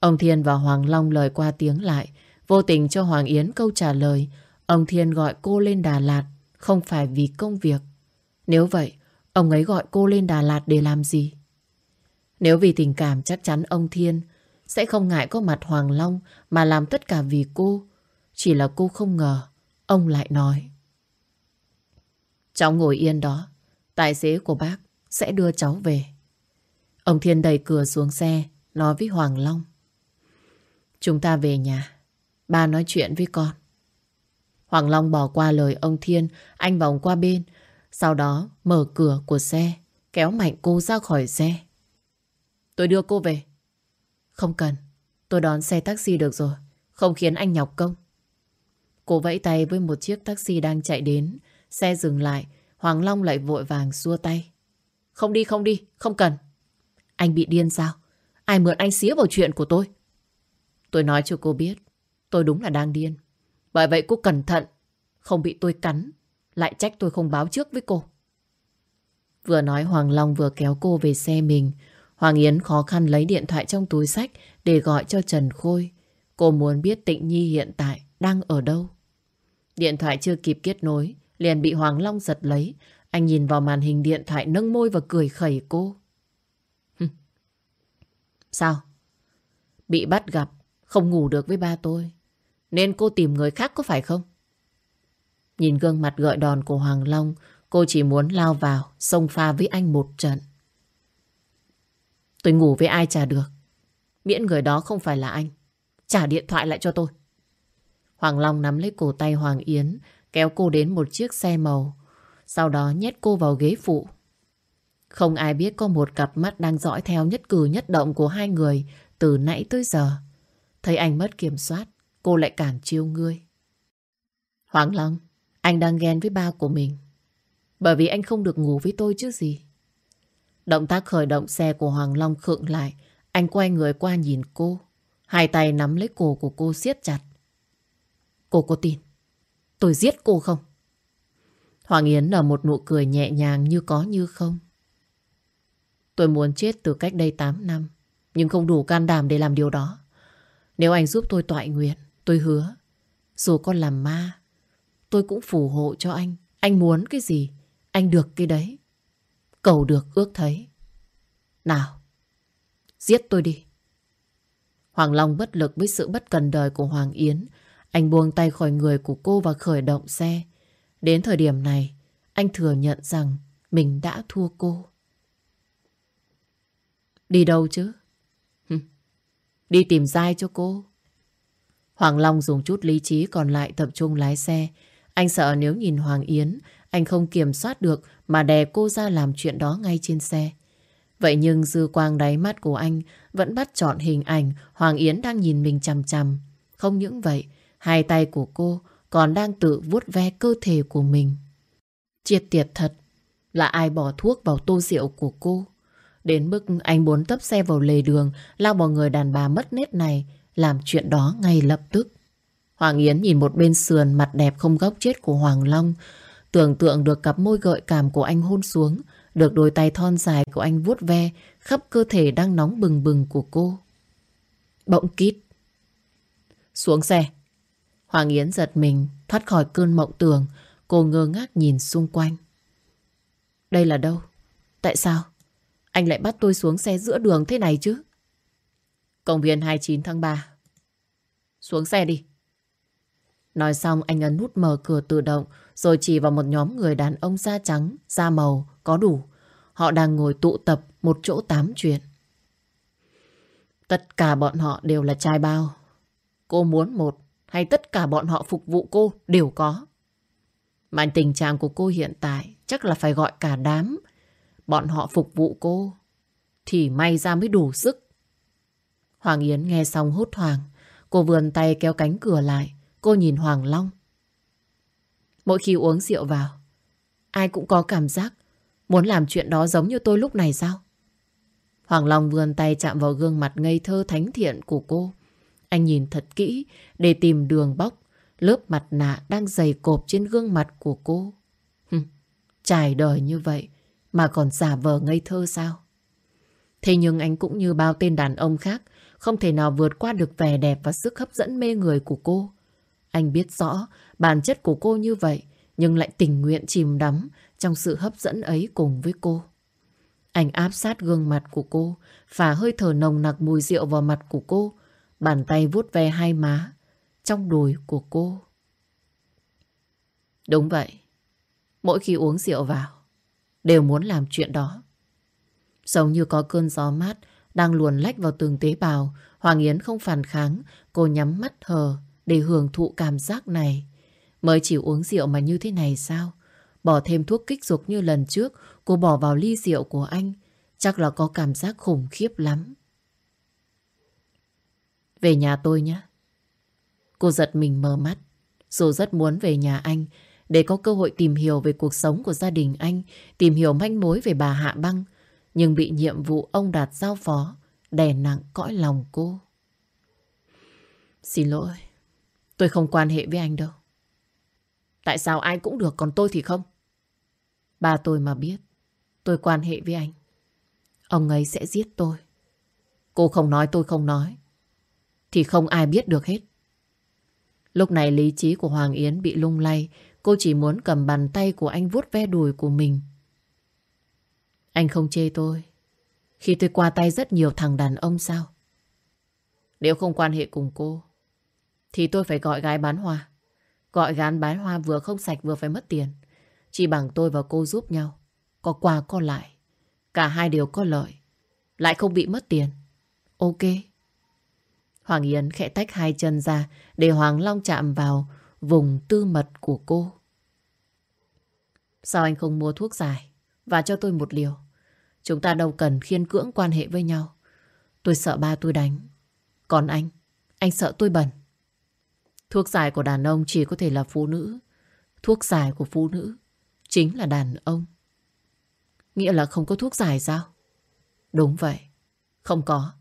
Ông Thiên và Hoàng Long lời qua tiếng lại, vô tình cho Hoàng Yến câu trả lời. Ông Thiên gọi cô lên Đà Lạt không phải vì công việc. Nếu vậy, ông ấy gọi cô lên Đà Lạt để làm gì? Nếu vì tình cảm chắc chắn ông Thiên sẽ không ngại có mặt Hoàng Long mà làm tất cả vì cô. Chỉ là cô không ngờ, ông lại nói. Cháu ngồi yên đó, tài xế của bác sẽ đưa cháu về. Ông Thiên đẩy cửa xuống xe, nói với Hoàng Long. Chúng ta về nhà, ba nói chuyện với con. Hoàng Long bỏ qua lời ông Thiên, anh vòng qua bên, sau đó mở cửa của xe, kéo mạnh cô ra khỏi xe. Tôi đưa cô về. Không cần, tôi đón xe taxi được rồi, không khiến anh nhọc công. Cô vẫy tay với một chiếc taxi đang chạy đến, xe dừng lại, Hoàng Long lại vội vàng xua tay. Không đi, không đi, không cần. Anh bị điên sao? Ai mượn anh xía vào chuyện của tôi? Tôi nói cho cô biết, tôi đúng là đang điên. Bởi vậy cô cẩn thận, không bị tôi cắn, lại trách tôi không báo trước với cô. Vừa nói Hoàng Long vừa kéo cô về xe mình, Hoàng Yến khó khăn lấy điện thoại trong túi sách để gọi cho Trần Khôi. Cô muốn biết Tịnh Nhi hiện tại đang ở đâu. Điện thoại chưa kịp kết nối, liền bị Hoàng Long giật lấy. Anh nhìn vào màn hình điện thoại nâng môi và cười khẩy cô. Sao? Bị bắt gặp, không ngủ được với ba tôi. Nên cô tìm người khác có phải không? Nhìn gương mặt gợi đòn của Hoàng Long, cô chỉ muốn lao vào, xông pha với anh một trận. Tôi ngủ với ai chả được. Miễn người đó không phải là anh. Trả điện thoại lại cho tôi. Hoàng Long nắm lấy cổ tay Hoàng Yến, kéo cô đến một chiếc xe màu. Sau đó nhét cô vào ghế phụ. Không ai biết có một cặp mắt đang dõi theo nhất cử nhất động của hai người từ nãy tới giờ. Thấy anh mất kiểm soát, cô lại càng chiêu ngươi. Hoàng Long, anh đang ghen với ba của mình. Bởi vì anh không được ngủ với tôi chứ gì. Động tác khởi động xe của Hoàng Long khựng lại. Anh quay người qua nhìn cô. Hai tay nắm lấy cổ của cô siết chặt. Cô có tin tôi giết cô không? Hoàng Yến nở một nụ cười nhẹ nhàng như có như không. Tôi muốn chết từ cách đây 8 năm, nhưng không đủ can đảm để làm điều đó. Nếu anh giúp tôi tọa nguyện, tôi hứa, dù con làm ma, tôi cũng phù hộ cho anh. Anh muốn cái gì, anh được cái đấy. Cầu được ước thấy. Nào, giết tôi đi. Hoàng Long bất lực với sự bất cần đời của Hoàng Yến. Anh buông tay khỏi người của cô và khởi động xe. Đến thời điểm này, anh thừa nhận rằng mình đã thua cô. Đi đâu chứ? Đi tìm dai cho cô. Hoàng Long dùng chút lý trí còn lại tập trung lái xe. Anh sợ nếu nhìn Hoàng Yến, anh không kiểm soát được mà đè cô ra làm chuyện đó ngay trên xe. Vậy nhưng dư quang đáy mắt của anh vẫn bắt chọn hình ảnh Hoàng Yến đang nhìn mình chằm chằm. Không những vậy, hai tay của cô còn đang tự vuốt ve cơ thể của mình. Triệt tiệt thật là ai bỏ thuốc vào tô rượu của cô. Đến mức anh muốn tấp xe vào lề đường lao vào người đàn bà mất nét này làm chuyện đó ngay lập tức. Hoàng Yến nhìn một bên sườn mặt đẹp không góc chết của Hoàng Long tưởng tượng được cặp môi gợi cảm của anh hôn xuống được đôi tay thon dài của anh vuốt ve khắp cơ thể đang nóng bừng bừng của cô. Bỗng kít. Xuống xe. Hoàng Yến giật mình, thoát khỏi cơn mộng tưởng. Cô ngơ ngác nhìn xung quanh. Đây là đâu? Tại sao? Anh lại bắt tôi xuống xe giữa đường thế này chứ? Công viên 29 tháng 3. Xuống xe đi. Nói xong anh ấn nút mở cửa tự động rồi chỉ vào một nhóm người đàn ông da trắng, da màu, có đủ. Họ đang ngồi tụ tập một chỗ tám chuyện. Tất cả bọn họ đều là trai bao. Cô muốn một hay tất cả bọn họ phục vụ cô đều có. Mà tình trạng của cô hiện tại chắc là phải gọi cả đám. Bọn họ phục vụ cô thì may ra mới đủ sức. Hoàng Yến nghe xong hốt hoảng. Cô vườn tay kéo cánh cửa lại. Cô nhìn Hoàng Long. Mỗi khi uống rượu vào, ai cũng có cảm giác muốn làm chuyện đó giống như tôi lúc này sao? Hoàng Long vươn tay chạm vào gương mặt ngây thơ thánh thiện của cô. Anh nhìn thật kỹ để tìm đường bóc, lớp mặt nạ đang dày cộp trên gương mặt của cô. Hừm, trải đời như vậy mà còn giả vờ ngây thơ sao? Thế nhưng anh cũng như bao tên đàn ông khác, không thể nào vượt qua được vẻ đẹp và sức hấp dẫn mê người của cô. Anh biết rõ bản chất của cô như vậy, nhưng lại tình nguyện chìm đắm trong sự hấp dẫn ấy cùng với cô. Anh áp sát gương mặt của cô, phả hơi thở nồng nặc mùi rượu vào mặt của cô, bàn tay vuốt ve hai má, trong đùi của cô. Đúng vậy, mỗi khi uống rượu vào, đều muốn làm chuyện đó. Giống như có cơn gió mát đang luồn lách vào từng tế bào, Hoàng Yến không phản kháng, cô nhắm mắt hờ, để hưởng thụ cảm giác này. Mới chỉ uống rượu mà như thế này sao? Bỏ thêm thuốc kích dục như lần trước, cô bỏ vào ly rượu của anh. Chắc là có cảm giác khủng khiếp lắm. Về nhà tôi nhé. Cô giật mình mờ mắt. Dù rất muốn về nhà anh, để có cơ hội tìm hiểu về cuộc sống của gia đình anh, tìm hiểu manh mối về bà Hạ Băng, nhưng bị nhiệm vụ ông Đạt giao phó, đè nặng cõi lòng cô. Xin lỗi, Tôi không quan hệ với anh đâu. Tại sao ai cũng được còn tôi thì không? Ba tôi mà biết tôi quan hệ với anh. Ông ấy sẽ giết tôi. Cô không nói tôi không nói. Thì không ai biết được hết. Lúc này lý trí của Hoàng Yến bị lung lay. Cô chỉ muốn cầm bàn tay của anh vuốt ve đùi của mình. Anh không chê tôi. Khi tôi qua tay rất nhiều thằng đàn ông sao? Nếu không quan hệ cùng cô, thì tôi phải gọi gái bán hoa. Gọi gán bán hoa vừa không sạch vừa phải mất tiền. Chỉ bằng tôi và cô giúp nhau. Có quà có lại. Cả hai đều có lợi. Lại không bị mất tiền. Ok. Hoàng Yến khẽ tách hai chân ra để Hoàng Long chạm vào vùng tư mật của cô. Sao anh không mua thuốc giải và cho tôi một liều? Chúng ta đâu cần khiên cưỡng quan hệ với nhau. Tôi sợ ba tôi đánh. Còn anh, anh sợ tôi bẩn. Thuốc giải của đàn ông chỉ có thể là phụ nữ. Thuốc giải của phụ nữ chính là đàn ông. Nghĩa là không có thuốc giải sao? Đúng vậy. Không có.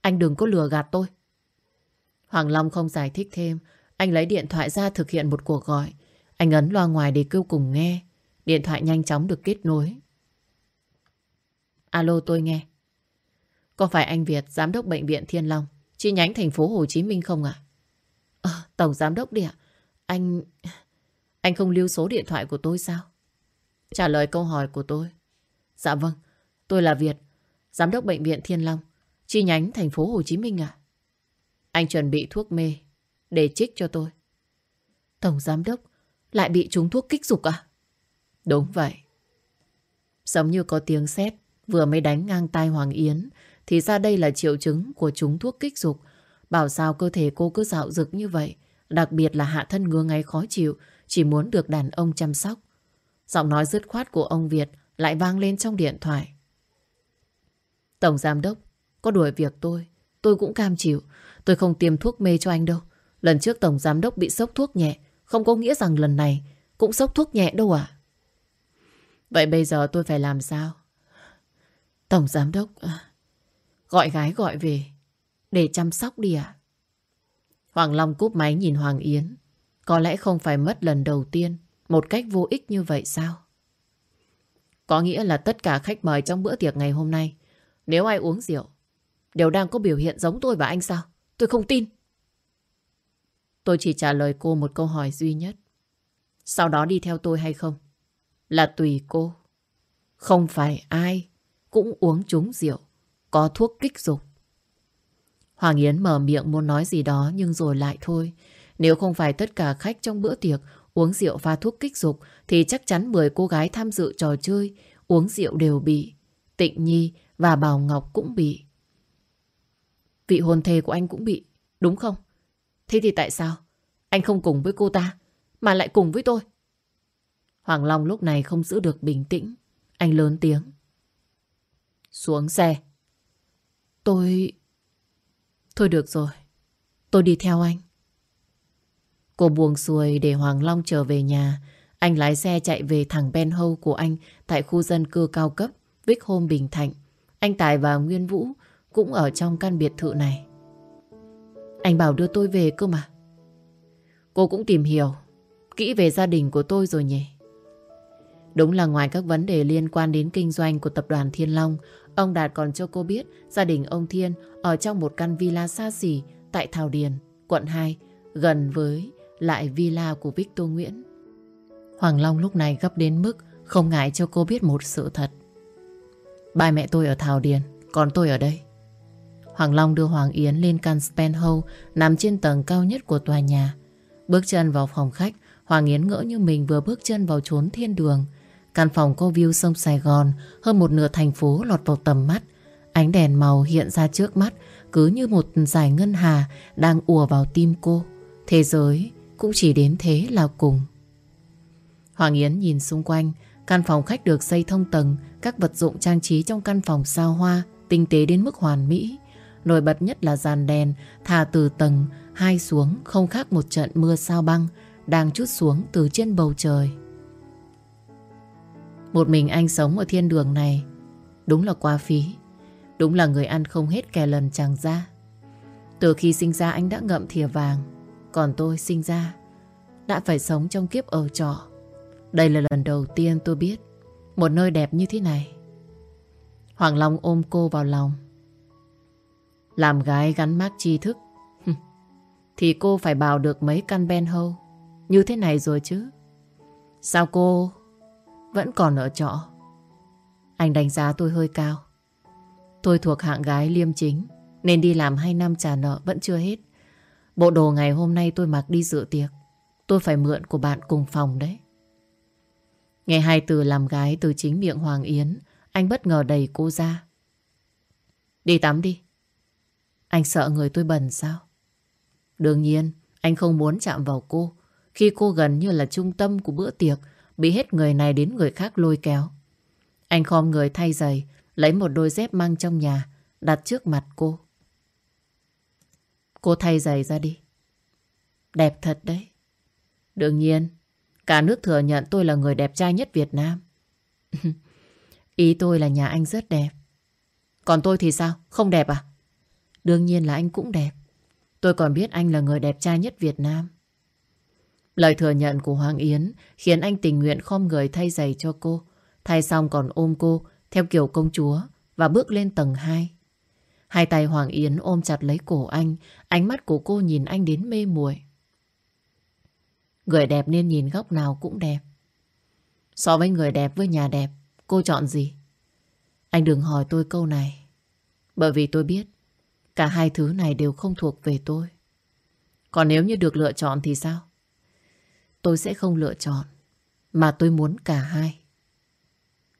Anh đừng có lừa gạt tôi. Hoàng Long không giải thích thêm. Anh lấy điện thoại ra thực hiện một cuộc gọi. Anh ấn loa ngoài để kêu cùng nghe. Điện thoại nhanh chóng được kết nối. Alo tôi nghe. Có phải anh Việt, giám đốc bệnh viện Thiên Long, chi nhánh thành phố Hồ Chí Minh không ạ? À? tổng giám đốc đi ạ. Anh... Anh không lưu số điện thoại của tôi sao? Trả lời câu hỏi của tôi. Dạ vâng, tôi là Việt, giám đốc bệnh viện Thiên Long, chi nhánh thành phố Hồ Chí Minh ạ. Anh chuẩn bị thuốc mê để trích cho tôi. Tổng giám đốc lại bị trúng thuốc kích dục à? Đúng vậy. Giống như có tiếng sét vừa mới đánh ngang tai Hoàng Yến, thì ra đây là triệu chứng của trúng thuốc kích dục. Bảo sao cơ thể cô cứ dạo dực như vậy, đặc biệt là hạ thân ngứa ngáy khó chịu, chỉ muốn được đàn ông chăm sóc. Giọng nói dứt khoát của ông Việt lại vang lên trong điện thoại. Tổng giám đốc, có đuổi việc tôi tôi cũng cam chịu. Tôi không tiêm thuốc mê cho anh đâu. Lần trước tổng giám đốc bị sốc thuốc nhẹ, không có nghĩa rằng lần này cũng sốc thuốc nhẹ đâu à. Vậy bây giờ tôi phải làm sao? Tổng giám đốc ờ, gọi gái gọi về để chăm sóc đi ạ. Hoàng Long cúp máy nhìn Hoàng Yến. Có lẽ không phải mất lần đầu tiên, một cách vô ích như vậy sao? Có nghĩa là tất cả khách mời trong bữa tiệc ngày hôm nay, nếu ai uống rượu, đều đang có biểu hiện giống tôi và anh sao? Tôi không tin. Tôi chỉ trả lời cô một câu hỏi duy nhất. Sau đó đi theo tôi hay không? Là tùy cô. Không phải ai cũng uống trúng rượu, có thuốc kích dục. Hoàng Yến mở miệng muốn nói gì đó nhưng rồi lại thôi. Nếu không phải tất cả khách trong bữa tiệc uống rượu pha thuốc kích dục thì chắc chắn 10 cô gái tham dự trò chơi uống rượu đều bị. Tịnh Nhi và Bảo Ngọc cũng bị. Vị hôn thê của anh cũng bị, đúng không? Thế thì tại sao anh không cùng với cô ta mà lại cùng với tôi? Hoàng Long lúc này không giữ được bình tĩnh. Anh lớn tiếng. Xuống xe. Tôi... Thôi được rồi. Tôi đi theo anh. Cô buông xuôi để Hoàng Long trở về nhà. Anh lái xe chạy về thẳng Ben Hâu của anh tại khu dân cư cao cấp Vích Hôm Bình Thạnh. Anh Tài và Nguyên Vũ cũng ở trong căn biệt thự này. Anh bảo đưa tôi về cơ mà. Cô cũng tìm hiểu kỹ về gia đình của tôi rồi nhỉ? Đúng là ngoài các vấn đề liên quan đến kinh doanh của tập đoàn Thiên Long, ông Đạt còn cho cô biết gia đình ông Thiên ở trong một căn villa xa xỉ tại Thảo Điền, quận 2, gần với lại villa của Victor Nguyễn. Hoàng Long lúc này gấp đến mức không ngại cho cô biết một sự thật. Ba mẹ tôi ở Thảo Điền, còn tôi ở đây. Hoàng Long đưa Hoàng Yến lên căn Spenhouse nằm trên tầng cao nhất của tòa nhà. Bước chân vào phòng khách, Hoàng Yến ngỡ như mình vừa bước chân vào chốn thiên đường. Căn phòng có view sông Sài Gòn, hơn một nửa thành phố lọt vào tầm mắt. Ánh đèn màu hiện ra trước mắt, cứ như một dải ngân hà đang ùa vào tim cô. Thế giới cũng chỉ đến thế là cùng. Hoàng Yến nhìn xung quanh, căn phòng khách được xây thông tầng, các vật dụng trang trí trong căn phòng sao hoa, tinh tế đến mức hoàn mỹ. Nổi bật nhất là dàn đèn thả từ tầng hai xuống không khác một trận mưa sao băng đang chút xuống từ trên bầu trời. Một mình anh sống ở thiên đường này đúng là quá phí. Đúng là người ăn không hết kẻ lần chẳng ra. Từ khi sinh ra anh đã ngậm thìa vàng, còn tôi sinh ra đã phải sống trong kiếp ở trọ. Đây là lần đầu tiên tôi biết một nơi đẹp như thế này. Hoàng Long ôm cô vào lòng. Làm gái gắn mác tri thức thì cô phải bào được mấy căn ben hâu như thế này rồi chứ. Sao cô vẫn còn ở trọ? Anh đánh giá tôi hơi cao. Tôi thuộc hạng gái liêm chính, nên đi làm 2 năm trả nợ vẫn chưa hết. Bộ đồ ngày hôm nay tôi mặc đi dự tiệc. Tôi phải mượn của bạn cùng phòng đấy. Nghe hai từ làm gái từ chính miệng Hoàng Yến, anh bất ngờ đẩy cô ra. Đi tắm đi. Anh sợ người tôi bẩn sao? Đương nhiên, anh không muốn chạm vào cô. Khi cô gần như là trung tâm của bữa tiệc, bị hết người này đến người khác lôi kéo. Anh khom người thay giày, lấy một đôi dép mang trong nhà, đặt trước mặt cô. Cô thay giày ra đi. Đẹp thật đấy. Đương nhiên, cả nước thừa nhận tôi là người đẹp trai nhất Việt Nam. Ý tôi là nhà anh rất đẹp. Còn tôi thì sao? Không đẹp à? Đương nhiên là anh cũng đẹp. Tôi còn biết anh là người đẹp trai nhất Việt Nam. Lời thừa nhận của Hoàng Yến khiến anh tình nguyện khom người thay giày cho cô. Thay xong còn ôm cô theo kiểu công chúa và bước lên tầng 2. Hai tay Hoàng Yến ôm chặt lấy cổ anh, ánh mắt của cô nhìn anh đến mê muội. Người đẹp nên nhìn góc nào cũng đẹp. So với người đẹp với nhà đẹp, cô chọn gì? Anh đừng hỏi tôi câu này. Bởi vì tôi biết cả hai thứ này đều không thuộc về tôi. Còn nếu như được lựa chọn thì sao? Tôi sẽ không lựa chọn, mà tôi muốn cả hai.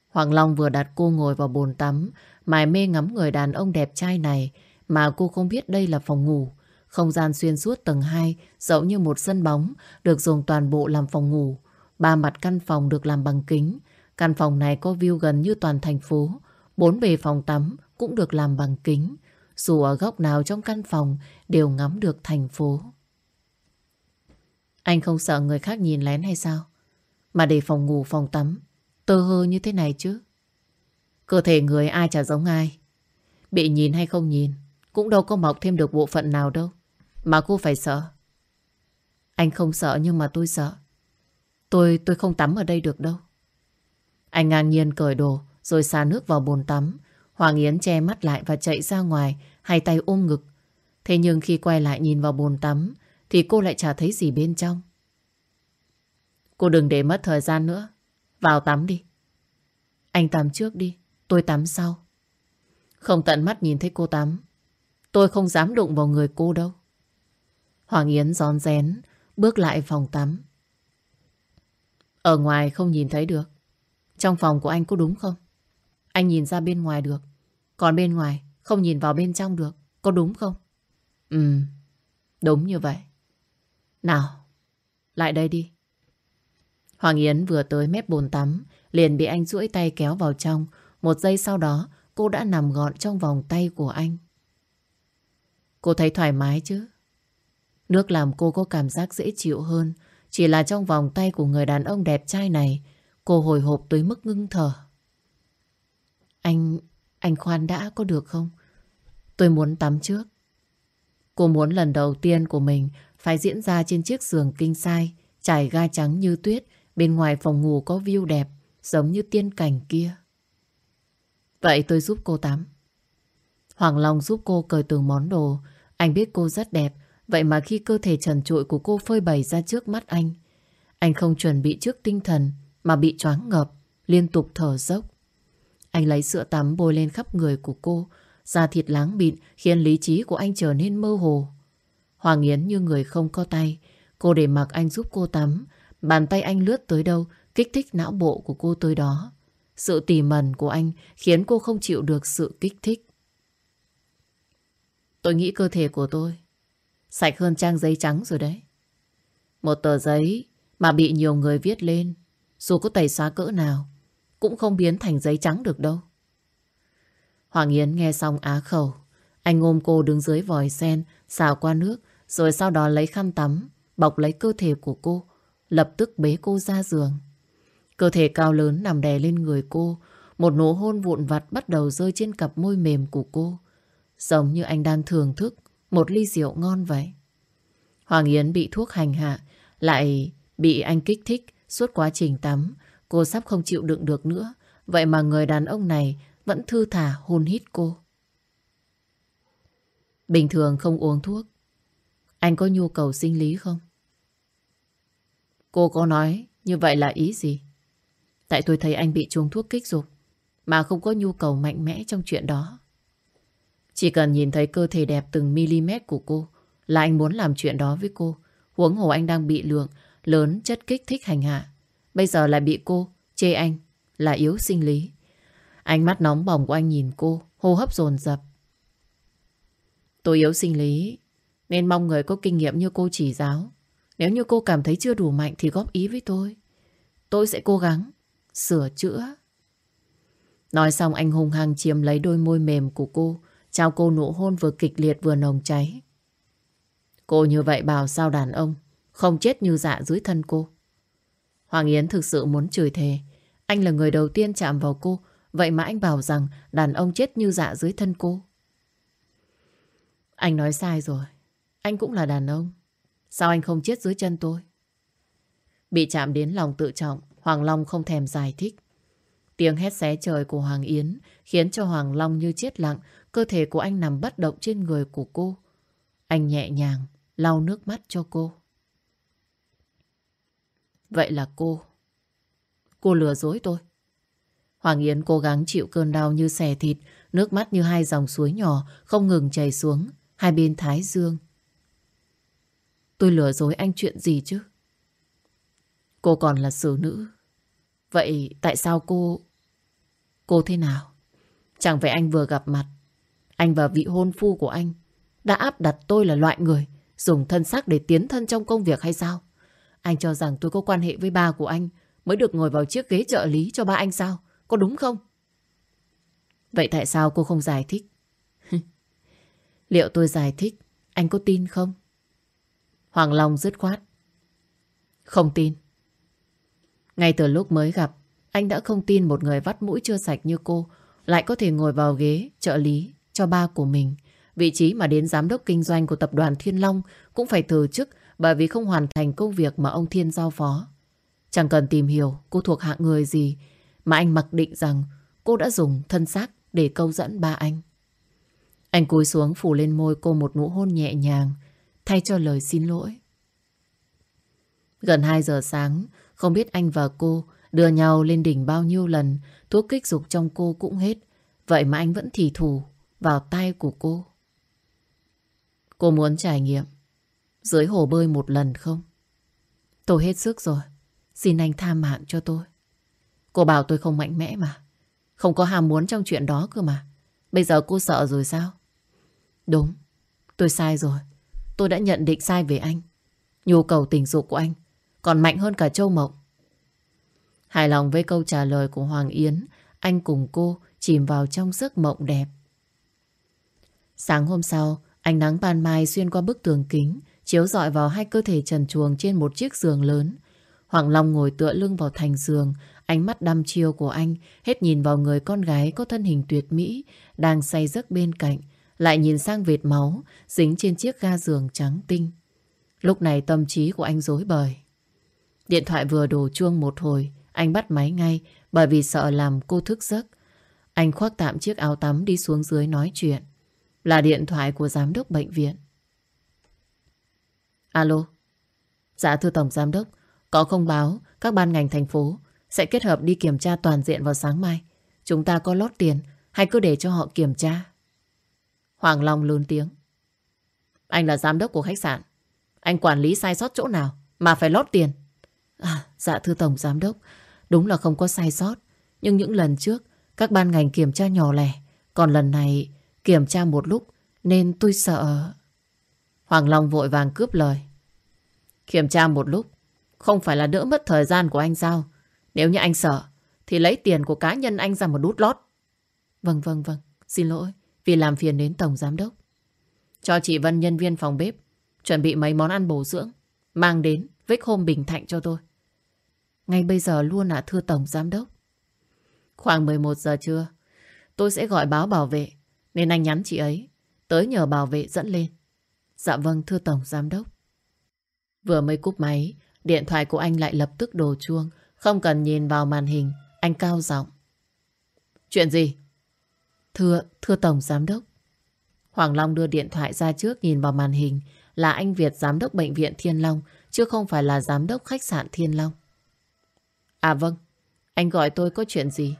Hoàng Long vừa đặt cô ngồi vào bồn tắm, mải mê ngắm người đàn ông đẹp trai này mà cô không biết đây là phòng ngủ. Không gian xuyên suốt tầng 2 rộng như một sân bóng được dùng toàn bộ làm phòng ngủ. Ba mặt căn phòng được làm bằng kính. Căn phòng này có view gần như toàn thành phố. Bốn bề phòng tắm cũng được làm bằng kính. Dù ở góc nào trong căn phòng đều ngắm được thành phố. Anh không sợ người khác nhìn lén hay sao? Mà để phòng ngủ phòng tắm tơ hơ như thế này chứ. Cơ thể người ai chả giống ai. Bị nhìn hay không nhìn, cũng đâu có mọc thêm được bộ phận nào đâu. Mà cô phải sợ. Anh không sợ nhưng mà tôi sợ. Tôi, tôi không tắm ở đây được đâu. Anh ngang nhiên cởi đồ, rồi xả nước vào bồn tắm. Hoàng Yến che mắt lại và chạy ra ngoài, hai tay ôm ngực. Thế nhưng khi quay lại nhìn vào bồn tắm, thì cô lại chả thấy gì bên trong. Cô đừng để mất thời gian nữa. Vào tắm đi. Anh tắm trước đi, tôi tắm sau. Không tận mắt nhìn thấy cô tắm. Tôi không dám đụng vào người cô đâu. Hoàng Yến gión rén, bước lại phòng tắm. Ở ngoài không nhìn thấy được. Trong phòng của anh có đúng không? Anh nhìn ra bên ngoài được. Còn bên ngoài không nhìn vào bên trong được. Có đúng không? Ừ, đúng như vậy. Nào, lại đây đi. Hoàng Yến vừa tới mép bồn tắm, liền bị anh duỗi tay kéo vào trong. Một giây sau đó, cô đã nằm gọn trong vòng tay của anh. Cô thấy thoải mái chứ? Nước làm cô có cảm giác dễ chịu hơn. Chỉ là trong vòng tay của người đàn ông đẹp trai này, cô hồi hộp tới mức ngưng thở. Anh, anh khoan đã có được không? Tôi muốn tắm trước. Cô muốn lần đầu tiên của mình phải diễn ra trên chiếc giường kinh sai, trải ga trắng như tuyết, Bên ngoài phòng ngủ có view đẹp, giống như tiên cảnh kia. Vậy tôi giúp cô tắm. Hoàng Long giúp cô cởi từng món đồ. Anh biết cô rất đẹp, vậy mà khi cơ thể trần trụi của cô phơi bày ra trước mắt anh, anh không chuẩn bị trước tinh thần mà bị choáng ngợp, liên tục thở dốc. Anh lấy sữa tắm bôi lên khắp người của cô, da thịt láng bịn khiến lý trí của anh trở nên mơ hồ. Hoàng Yến như người không có tay, cô để mặc anh giúp cô tắm, Bàn tay anh lướt tới đâu, kích thích não bộ của cô tới đó. Sự tỉ mẩn của anh khiến cô không chịu được sự kích thích. Tôi nghĩ cơ thể của tôi sạch hơn trang giấy trắng rồi đấy. Một tờ giấy mà bị nhiều người viết lên, dù có tẩy xóa cỡ nào, cũng không biến thành giấy trắng được đâu. Hoàng Yến nghe xong á khẩu. Anh ôm cô đứng dưới vòi sen, xào qua nước, rồi sau đó lấy khăn tắm, bọc lấy cơ thể của cô, lập tức bế cô ra giường. Cơ thể cao lớn nằm đè lên người cô, một nụ hôn vụn vặt bắt đầu rơi trên cặp môi mềm của cô. Giống như anh đang thưởng thức một ly rượu ngon vậy. Hoàng Yến bị thuốc hành hạ, lại bị anh kích thích suốt quá trình tắm. Cô sắp không chịu đựng được nữa. Vậy mà người đàn ông này vẫn thư thả hôn hít cô. Bình thường không uống thuốc. Anh có nhu cầu sinh lý không? Cô có nói như vậy là ý gì? Tại tôi thấy anh bị trúng thuốc kích dục mà không có nhu cầu mạnh mẽ trong chuyện đó. Chỉ cần nhìn thấy cơ thể đẹp từng mm của cô là anh muốn làm chuyện đó với cô. Huống hồ anh đang bị lượng lớn chất kích thích hành hạ. Bây giờ lại bị cô chê anh là yếu sinh lý. Ánh mắt nóng bỏng của anh nhìn cô, hô hấp dồn dập. Tôi yếu sinh lý, nên mong người có kinh nghiệm như cô chỉ giáo. Nếu như cô cảm thấy chưa đủ mạnh thì góp ý với tôi. Tôi sẽ cố gắng sửa chữa. Nói xong anh hung hăng chiếm lấy đôi môi mềm của cô, trao cô nụ hôn vừa kịch liệt vừa nồng cháy. Cô như vậy bảo sao đàn ông không chết như dạ dưới thân cô. Hoàng Yến thực sự muốn chửi thề. Anh là người đầu tiên chạm vào cô, vậy mà anh bảo rằng đàn ông chết như dạ dưới thân cô. Anh nói sai rồi. Anh cũng là đàn ông. Sao anh không chết dưới chân tôi? Bị chạm đến lòng tự trọng, Hoàng Long không thèm giải thích. Tiếng hét xé trời của Hoàng Yến khiến cho Hoàng Long như chết lặng, cơ thể của anh nằm bất động trên người của cô. Anh nhẹ nhàng lau nước mắt cho cô. Vậy là cô. Cô lừa dối tôi. Hoàng Yến cố gắng chịu cơn đau như xẻ thịt, nước mắt như hai dòng suối nhỏ không ngừng chảy xuống, hai bên thái dương. Tôi lừa dối anh chuyện gì chứ? Cô còn là xử nữ. Vậy tại sao cô... Cô thế nào? Chẳng phải anh vừa gặp mặt. Anh và vị hôn phu của anh đã áp đặt tôi là loại người dùng thân xác để tiến thân trong công việc hay sao? Anh cho rằng tôi có quan hệ với ba của anh mới được ngồi vào chiếc ghế trợ lý cho ba anh sao? Có đúng không? Vậy tại sao cô không giải thích? Liệu tôi giải thích, anh có tin không? Hoàng Long dứt khoát. Không tin. Ngay từ lúc mới gặp, anh đã không tin một người vắt mũi chưa sạch như cô lại có thể ngồi vào ghế trợ lý cho ba của mình. Vị trí mà đến giám đốc kinh doanh của tập đoàn Thiên Long cũng phải từ chức bởi vì không hoàn thành công việc mà ông Thiên giao phó. Chẳng cần tìm hiểu cô thuộc hạng người gì mà anh mặc định rằng cô đã dùng thân xác để câu dẫn ba anh. Anh cúi xuống phủ lên môi cô một nụ hôn nhẹ nhàng thay cho lời xin lỗi. Gần 2 giờ sáng, không biết anh và cô đưa nhau lên đỉnh bao nhiêu lần, thuốc kích dục trong cô cũng hết. Vậy mà anh vẫn thì thủ vào tay của cô. Cô muốn trải nghiệm dưới hồ bơi một lần không? Tôi hết sức rồi. Xin anh tha mạng cho tôi. Cô bảo tôi không mạnh mẽ mà. Không có ham muốn trong chuyện đó cơ mà. Bây giờ cô sợ rồi sao? Đúng. Tôi sai rồi. Tôi đã nhận định sai về anh. Nhu cầu tình dục của anh còn mạnh hơn cả Châu Mộng. Hài lòng với câu trả lời của Hoàng Yến, anh cùng cô chìm vào trong giấc mộng đẹp. Sáng hôm sau, ánh nắng ban mai xuyên qua bức tường kính, chiếu rọi vào hai cơ thể trần truồng trên một chiếc giường lớn. Hoàng Long ngồi tựa lưng vào thành giường, ánh mắt đăm chiêu của anh hết nhìn vào người con gái có thân hình tuyệt mỹ đang say giấc bên cạnh, lại nhìn sang vệt máu dính trên chiếc ga giường trắng tinh. Lúc này tâm trí của anh rối bời. Điện thoại vừa đổ chuông một hồi, anh bắt máy ngay bởi vì sợ làm cô thức giấc. Anh khoác tạm chiếc áo tắm đi xuống dưới nói chuyện. Là điện thoại của giám đốc bệnh viện. Alo. Dạ thưa Tổng Giám đốc, có không báo các ban ngành thành phố sẽ kết hợp đi kiểm tra toàn diện vào sáng mai. Chúng ta có lót tiền hay cứ để cho họ kiểm tra? Hoàng Long lớn tiếng. Anh là giám đốc của khách sạn. Anh quản lý sai sót chỗ nào mà phải lót tiền? À, dạ thưa Tổng Giám đốc, đúng là không có sai sót. Nhưng những lần trước, các ban ngành kiểm tra nhỏ lẻ. Còn lần này, kiểm tra một lúc, nên tôi sợ... Hoàng Long vội vàng cướp lời. Kiểm tra một lúc, không phải là đỡ mất thời gian của anh sao? Nếu như anh sợ, thì lấy tiền của cá nhân anh ra một đút lót. Vâng, vâng, vâng. Xin lỗi vì làm phiền đến Tổng Giám Đốc. Cho chị Vân nhân viên phòng bếp chuẩn bị mấy món ăn bổ dưỡng. Mang đến Vích Hôm Bình Thạnh cho tôi. Ngay bây giờ luôn ạ thưa Tổng Giám Đốc. Khoảng 11 giờ trưa, tôi sẽ gọi báo bảo vệ, nên anh nhắn chị ấy, tới nhờ bảo vệ dẫn lên. Dạ vâng thưa Tổng Giám Đốc. Vừa mới cúp máy, điện thoại của anh lại lập tức đổ chuông, không cần nhìn vào màn hình, anh cao giọng. Chuyện gì? Thưa, thưa Tổng Giám Đốc. Hoàng Long đưa điện thoại ra trước nhìn vào màn hình là anh Việt Giám đốc Bệnh viện Thiên Long, chứ không phải là Giám đốc khách sạn Thiên Long. À vâng, anh gọi tôi có chuyện gì?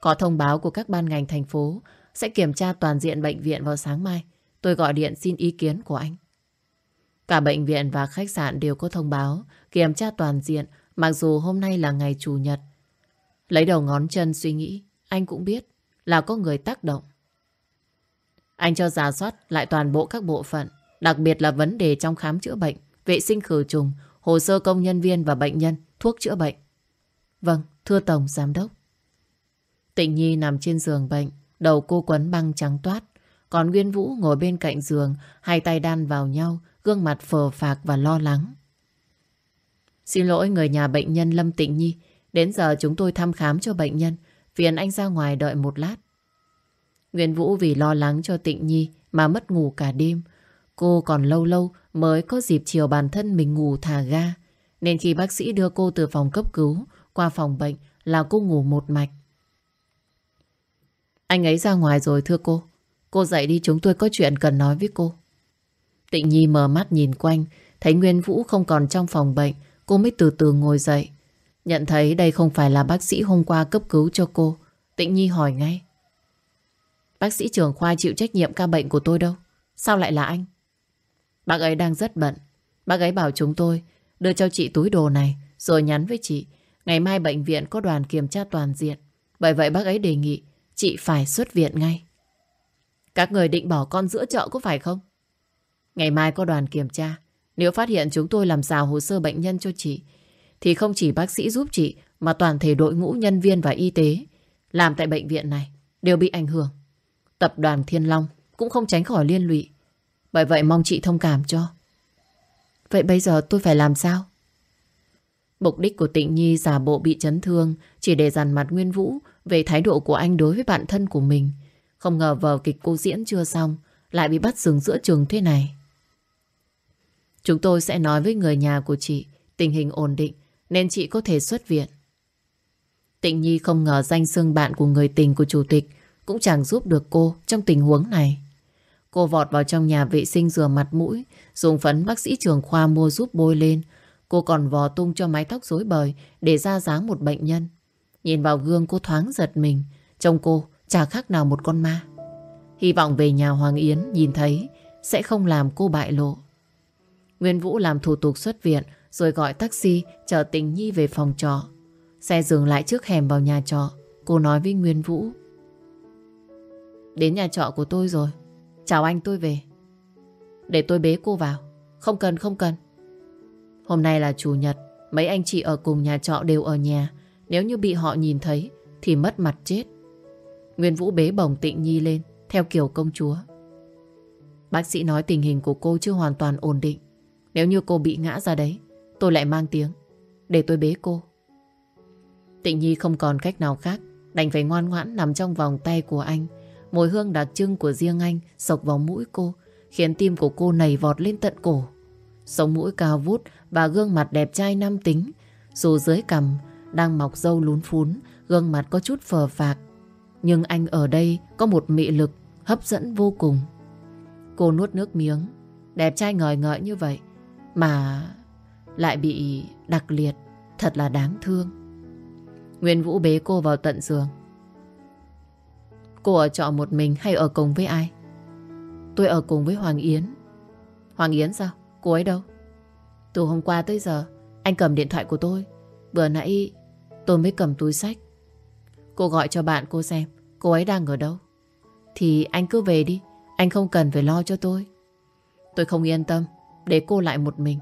Có thông báo của các ban ngành thành phố sẽ kiểm tra toàn diện bệnh viện vào sáng mai. Tôi gọi điện xin ý kiến của anh. Cả bệnh viện và khách sạn đều có thông báo kiểm tra toàn diện mặc dù hôm nay là ngày Chủ nhật. Lấy đầu ngón chân suy nghĩ, anh cũng biết là có người tác động. Anh cho giả soát lại toàn bộ các bộ phận, đặc biệt là vấn đề trong khám chữa bệnh, vệ sinh khử trùng, hồ sơ công nhân viên và bệnh nhân, thuốc chữa bệnh. Vâng, thưa Tổng Giám đốc. Tịnh Nhi nằm trên giường bệnh, đầu cô quấn băng trắng toát. Còn Nguyên Vũ ngồi bên cạnh giường, hai tay đan vào nhau, gương mặt phờ phạc và lo lắng. Xin lỗi người nhà bệnh nhân Lâm Tịnh Nhi, đến giờ chúng tôi thăm khám cho bệnh nhân, phiền anh ra ngoài đợi một lát. Nguyên Vũ vì lo lắng cho Tịnh Nhi mà mất ngủ cả đêm. Cô còn lâu lâu mới có dịp chiều bản thân mình ngủ thả ga. Nên khi bác sĩ đưa cô từ phòng cấp cứu qua phòng bệnh là cô ngủ một mạch. Anh ấy ra ngoài rồi thưa cô. Cô dậy đi chúng tôi có chuyện cần nói với cô. Tịnh Nhi mở mắt nhìn quanh, thấy Nguyên Vũ không còn trong phòng bệnh, cô mới từ từ ngồi dậy. Nhận thấy đây không phải là bác sĩ hôm qua cấp cứu cho cô. Tịnh Nhi hỏi ngay. Bác sĩ trưởng khoa chịu trách nhiệm ca bệnh của tôi đâu? Sao lại là anh? Bác ấy đang rất bận. Bác ấy bảo chúng tôi đưa cho chị túi đồ này rồi nhắn với chị. Ngày mai bệnh viện có đoàn kiểm tra toàn diện. Bởi vậy bác ấy đề nghị chị phải xuất viện ngay. Các người định bỏ con giữa chợ có phải không? Ngày mai có đoàn kiểm tra. Nếu phát hiện chúng tôi làm xào hồ sơ bệnh nhân cho chị, thì không chỉ bác sĩ giúp chị, mà toàn thể đội ngũ nhân viên và y tế làm tại bệnh viện này đều bị ảnh hưởng. Tập đoàn Thiên Long cũng không tránh khỏi liên lụy. Bởi vậy mong chị thông cảm cho. Vậy bây giờ tôi phải làm sao? Mục đích của Tịnh Nhi giả bộ bị chấn thương chỉ để dằn mặt Nguyên Vũ về thái độ của anh đối với bạn thân của mình. Không ngờ vở kịch cô diễn chưa xong lại bị bắt dừng giữa trường thế này. Chúng tôi sẽ nói với người nhà của chị tình hình ổn định nên chị có thể xuất viện. Tịnh Nhi không ngờ danh xương bạn của người tình của chủ tịch cũng chẳng giúp được cô trong tình huống này. Cô vọt vào trong nhà vệ sinh rửa mặt mũi, dùng phấn bác sĩ trường khoa mua giúp bôi lên. Cô còn vò tung cho mái tóc rối bời để ra dáng một bệnh nhân. Nhìn vào gương cô thoáng giật mình, trông cô chả khác nào một con ma. Hy vọng về nhà Hoàng Yến nhìn thấy sẽ không làm cô bại lộ. Nguyên Vũ làm thủ tục xuất viện rồi gọi taxi chở tình nhi về phòng trọ. Xe dừng lại trước hẻm vào nhà trọ. Cô nói với Nguyên Vũ. Đến nhà trọ của tôi rồi. Chào anh tôi về. Để tôi bế cô vào. Không cần không cần. Hôm nay là chủ nhật. Mấy anh chị ở cùng nhà trọ đều ở nhà. Nếu như bị họ nhìn thấy thì mất mặt chết. Nguyên Vũ bế bồng tịnh nhi lên theo kiểu công chúa. Bác sĩ nói tình hình của cô chưa hoàn toàn ổn định. Nếu như cô bị ngã ra đấy, tôi lại mang tiếng. Để tôi bế cô. Tịnh Nhi không còn cách nào khác, đành phải ngoan ngoãn nằm trong vòng tay của anh. Mùi hương đặc trưng của riêng anh sộc vào mũi cô, khiến tim của cô nảy vọt lên tận cổ. Sống mũi cao vút và gương mặt đẹp trai nam tính, dù dưới cằm đang mọc râu lún phún, gương mặt có chút phờ phạc. Nhưng anh ở đây có một mị lực hấp dẫn vô cùng. Cô nuốt nước miếng, đẹp trai ngời ngợi như vậy, mà lại bị đặc liệt, thật là đáng thương. Nguyên Vũ bế cô vào tận giường. Cô ở trọ một mình hay ở cùng với ai? Tôi ở cùng với Hoàng Yến. Hoàng Yến sao? Cô ấy đâu? Từ hôm qua tới giờ, anh cầm điện thoại của tôi. Vừa nãy tôi mới cầm túi sách. Cô gọi cho bạn cô xem cô ấy đang ở đâu. Thì anh cứ về đi, anh không cần phải lo cho tôi. Tôi không yên tâm để cô lại một mình.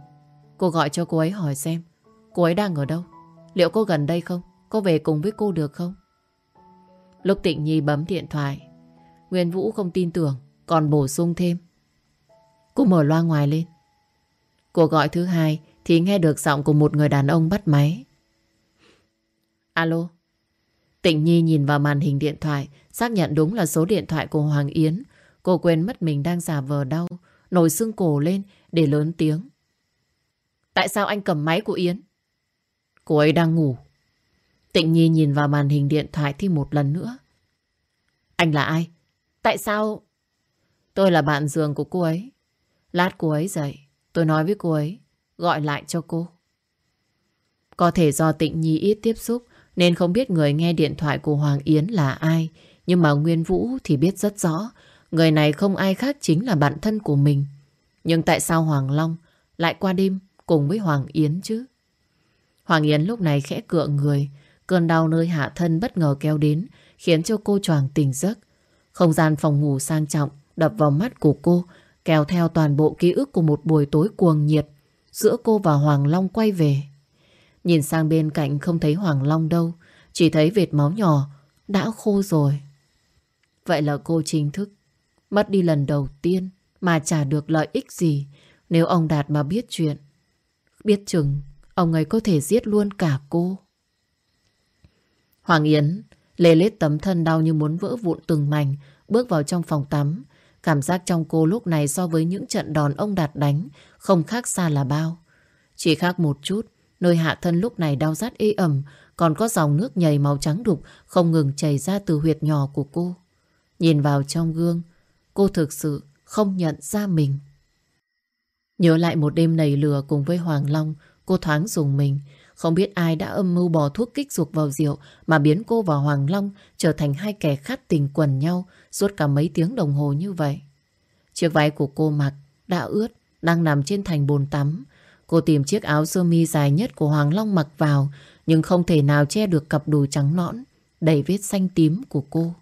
Cô gọi cho cô ấy hỏi xem cô ấy đang ở đâu. Liệu cô gần đây không? Có về cùng với cô được không? Lúc Tịnh Nhi bấm điện thoại Nguyên Vũ không tin tưởng Còn bổ sung thêm Cô mở loa ngoài lên cô gọi thứ hai thì nghe được giọng của một người đàn ông bắt máy. Alo. Tịnh Nhi nhìn vào màn hình điện thoại, xác nhận đúng là số điện thoại của Hoàng Yến. Cô quên mất mình đang giả vờ đau, nổi xương cổ lên để lớn tiếng. Tại sao anh cầm máy của Yến? Cô ấy đang ngủ. Tịnh Nhi nhìn vào màn hình điện thoại thêm một lần nữa. Anh là ai? Tại sao... Tôi là bạn giường của cô ấy. Lát cô ấy dậy, tôi nói với cô ấy, gọi lại cho cô. Có thể do Tịnh Nhi ít tiếp xúc nên không biết người nghe điện thoại của Hoàng Yến là ai. Nhưng mà Nguyên Vũ thì biết rất rõ người này không ai khác chính là bạn thân của mình. Nhưng tại sao Hoàng Long lại qua đêm cùng với Hoàng Yến chứ? Hoàng Yến lúc này khẽ cựa người, cơn đau nơi hạ thân bất ngờ kéo đến, khiến cho cô choàng tỉnh giấc. Không gian phòng ngủ sang trọng đập vào mắt của cô, kéo theo toàn bộ ký ức của một buổi tối cuồng nhiệt giữa cô và Hoàng Long quay về. Nhìn sang bên cạnh không thấy Hoàng Long đâu, chỉ thấy vệt máu nhỏ đã khô rồi. Vậy là cô chính thức mất đi lần đầu tiên mà chả được lợi ích gì nếu ông Đạt mà biết chuyện. Biết chừng ông ấy có thể giết luôn cả cô. Hoàng Yến lê lết tấm thân đau như muốn vỡ vụn từng mảnh bước vào trong phòng tắm. Cảm giác trong cô lúc này so với những trận đòn ông Đạt đánh không khác xa là bao. Chỉ khác một chút, nơi hạ thân lúc này đau rát ê ẩm, còn có dòng nước nhầy màu trắng đục không ngừng chảy ra từ huyệt nhỏ của cô. Nhìn vào trong gương, cô thực sự không nhận ra mình. Nhớ lại một đêm nảy lửa cùng với Hoàng Long, cô thoáng dùng mình. Không biết ai đã âm mưu bỏ thuốc kích dục vào rượu mà biến cô và Hoàng Long trở thành hai kẻ khát tình quần nhau suốt cả mấy tiếng đồng hồ như vậy. Chiếc váy của cô mặc đã ướt, đang nằm trên thành bồn tắm. Cô tìm chiếc áo sơ mi dài nhất của Hoàng Long mặc vào nhưng không thể nào che được cặp đùi trắng nõn đầy vết xanh tím của cô.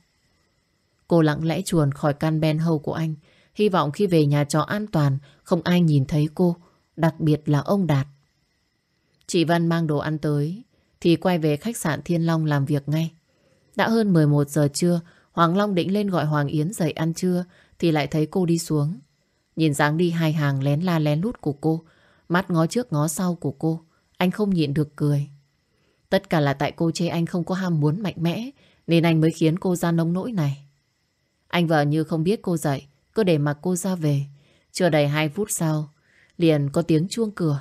Cô lặng lẽ chuồn khỏi căn ben hầu của anh hy vọng khi về nhà trọ an toàn, không ai nhìn thấy cô, đặc biệt là ông Đạt. Chị Vân mang đồ ăn tới, thì quay về khách sạn Thiên Long làm việc ngay. Đã hơn 11 giờ trưa, Hoàng Long định lên gọi Hoàng Yến dậy ăn trưa, thì lại thấy cô đi xuống. Nhìn dáng đi hai hàng lén la lén lút của cô, mắt ngó trước ngó sau của cô, anh không nhịn được cười. Tất cả là tại cô chê anh không có ham muốn mạnh mẽ, nên anh mới khiến cô ra nông nỗi này. Anh vợ như không biết cô dậy cứ để mặc cô ra về. Chưa đầy hai phút sau liền có tiếng chuông cửa.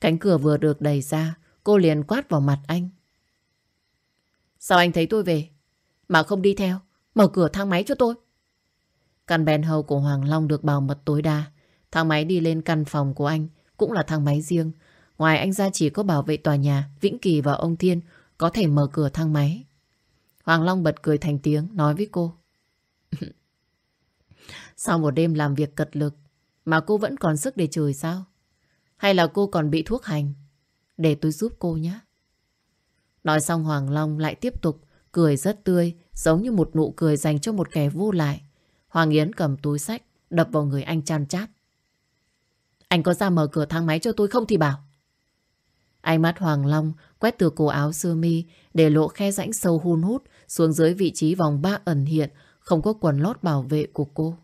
Cánh cửa vừa được đẩy ra cô liền quát vào mặt anh. Sao anh thấy tôi về mà không đi theo mở cửa thang máy cho tôi? Căn bèn hầu của Hoàng Long được bảo mật tối đa. Thang máy đi lên căn phòng của anh cũng là thang máy riêng. Ngoài anh ra chỉ có bảo vệ tòa nhà, Vĩnh Kỳ và ông Thiên có thể mở cửa thang máy. Hoàng Long bật cười thành tiếng, nói với cô. Sau một đêm làm việc cật lực, mà cô vẫn còn sức để chửi sao? Hay là cô còn bị thuốc hành? Để tôi giúp cô nhé. Nói xong Hoàng Long lại tiếp tục cười rất tươi, giống như một nụ cười dành cho một kẻ vô lại. Hoàng Yến cầm túi sách, đập vào người anh chan chát. Anh có ra mở cửa thang máy cho tôi không thì bảo. Ánh mắt Hoàng Long quét từ cổ áo sơ mi để lộ khe rãnh sâu hun hút xuống dưới vị trí vòng ba ẩn hiện, không có quần lót bảo vệ của cô.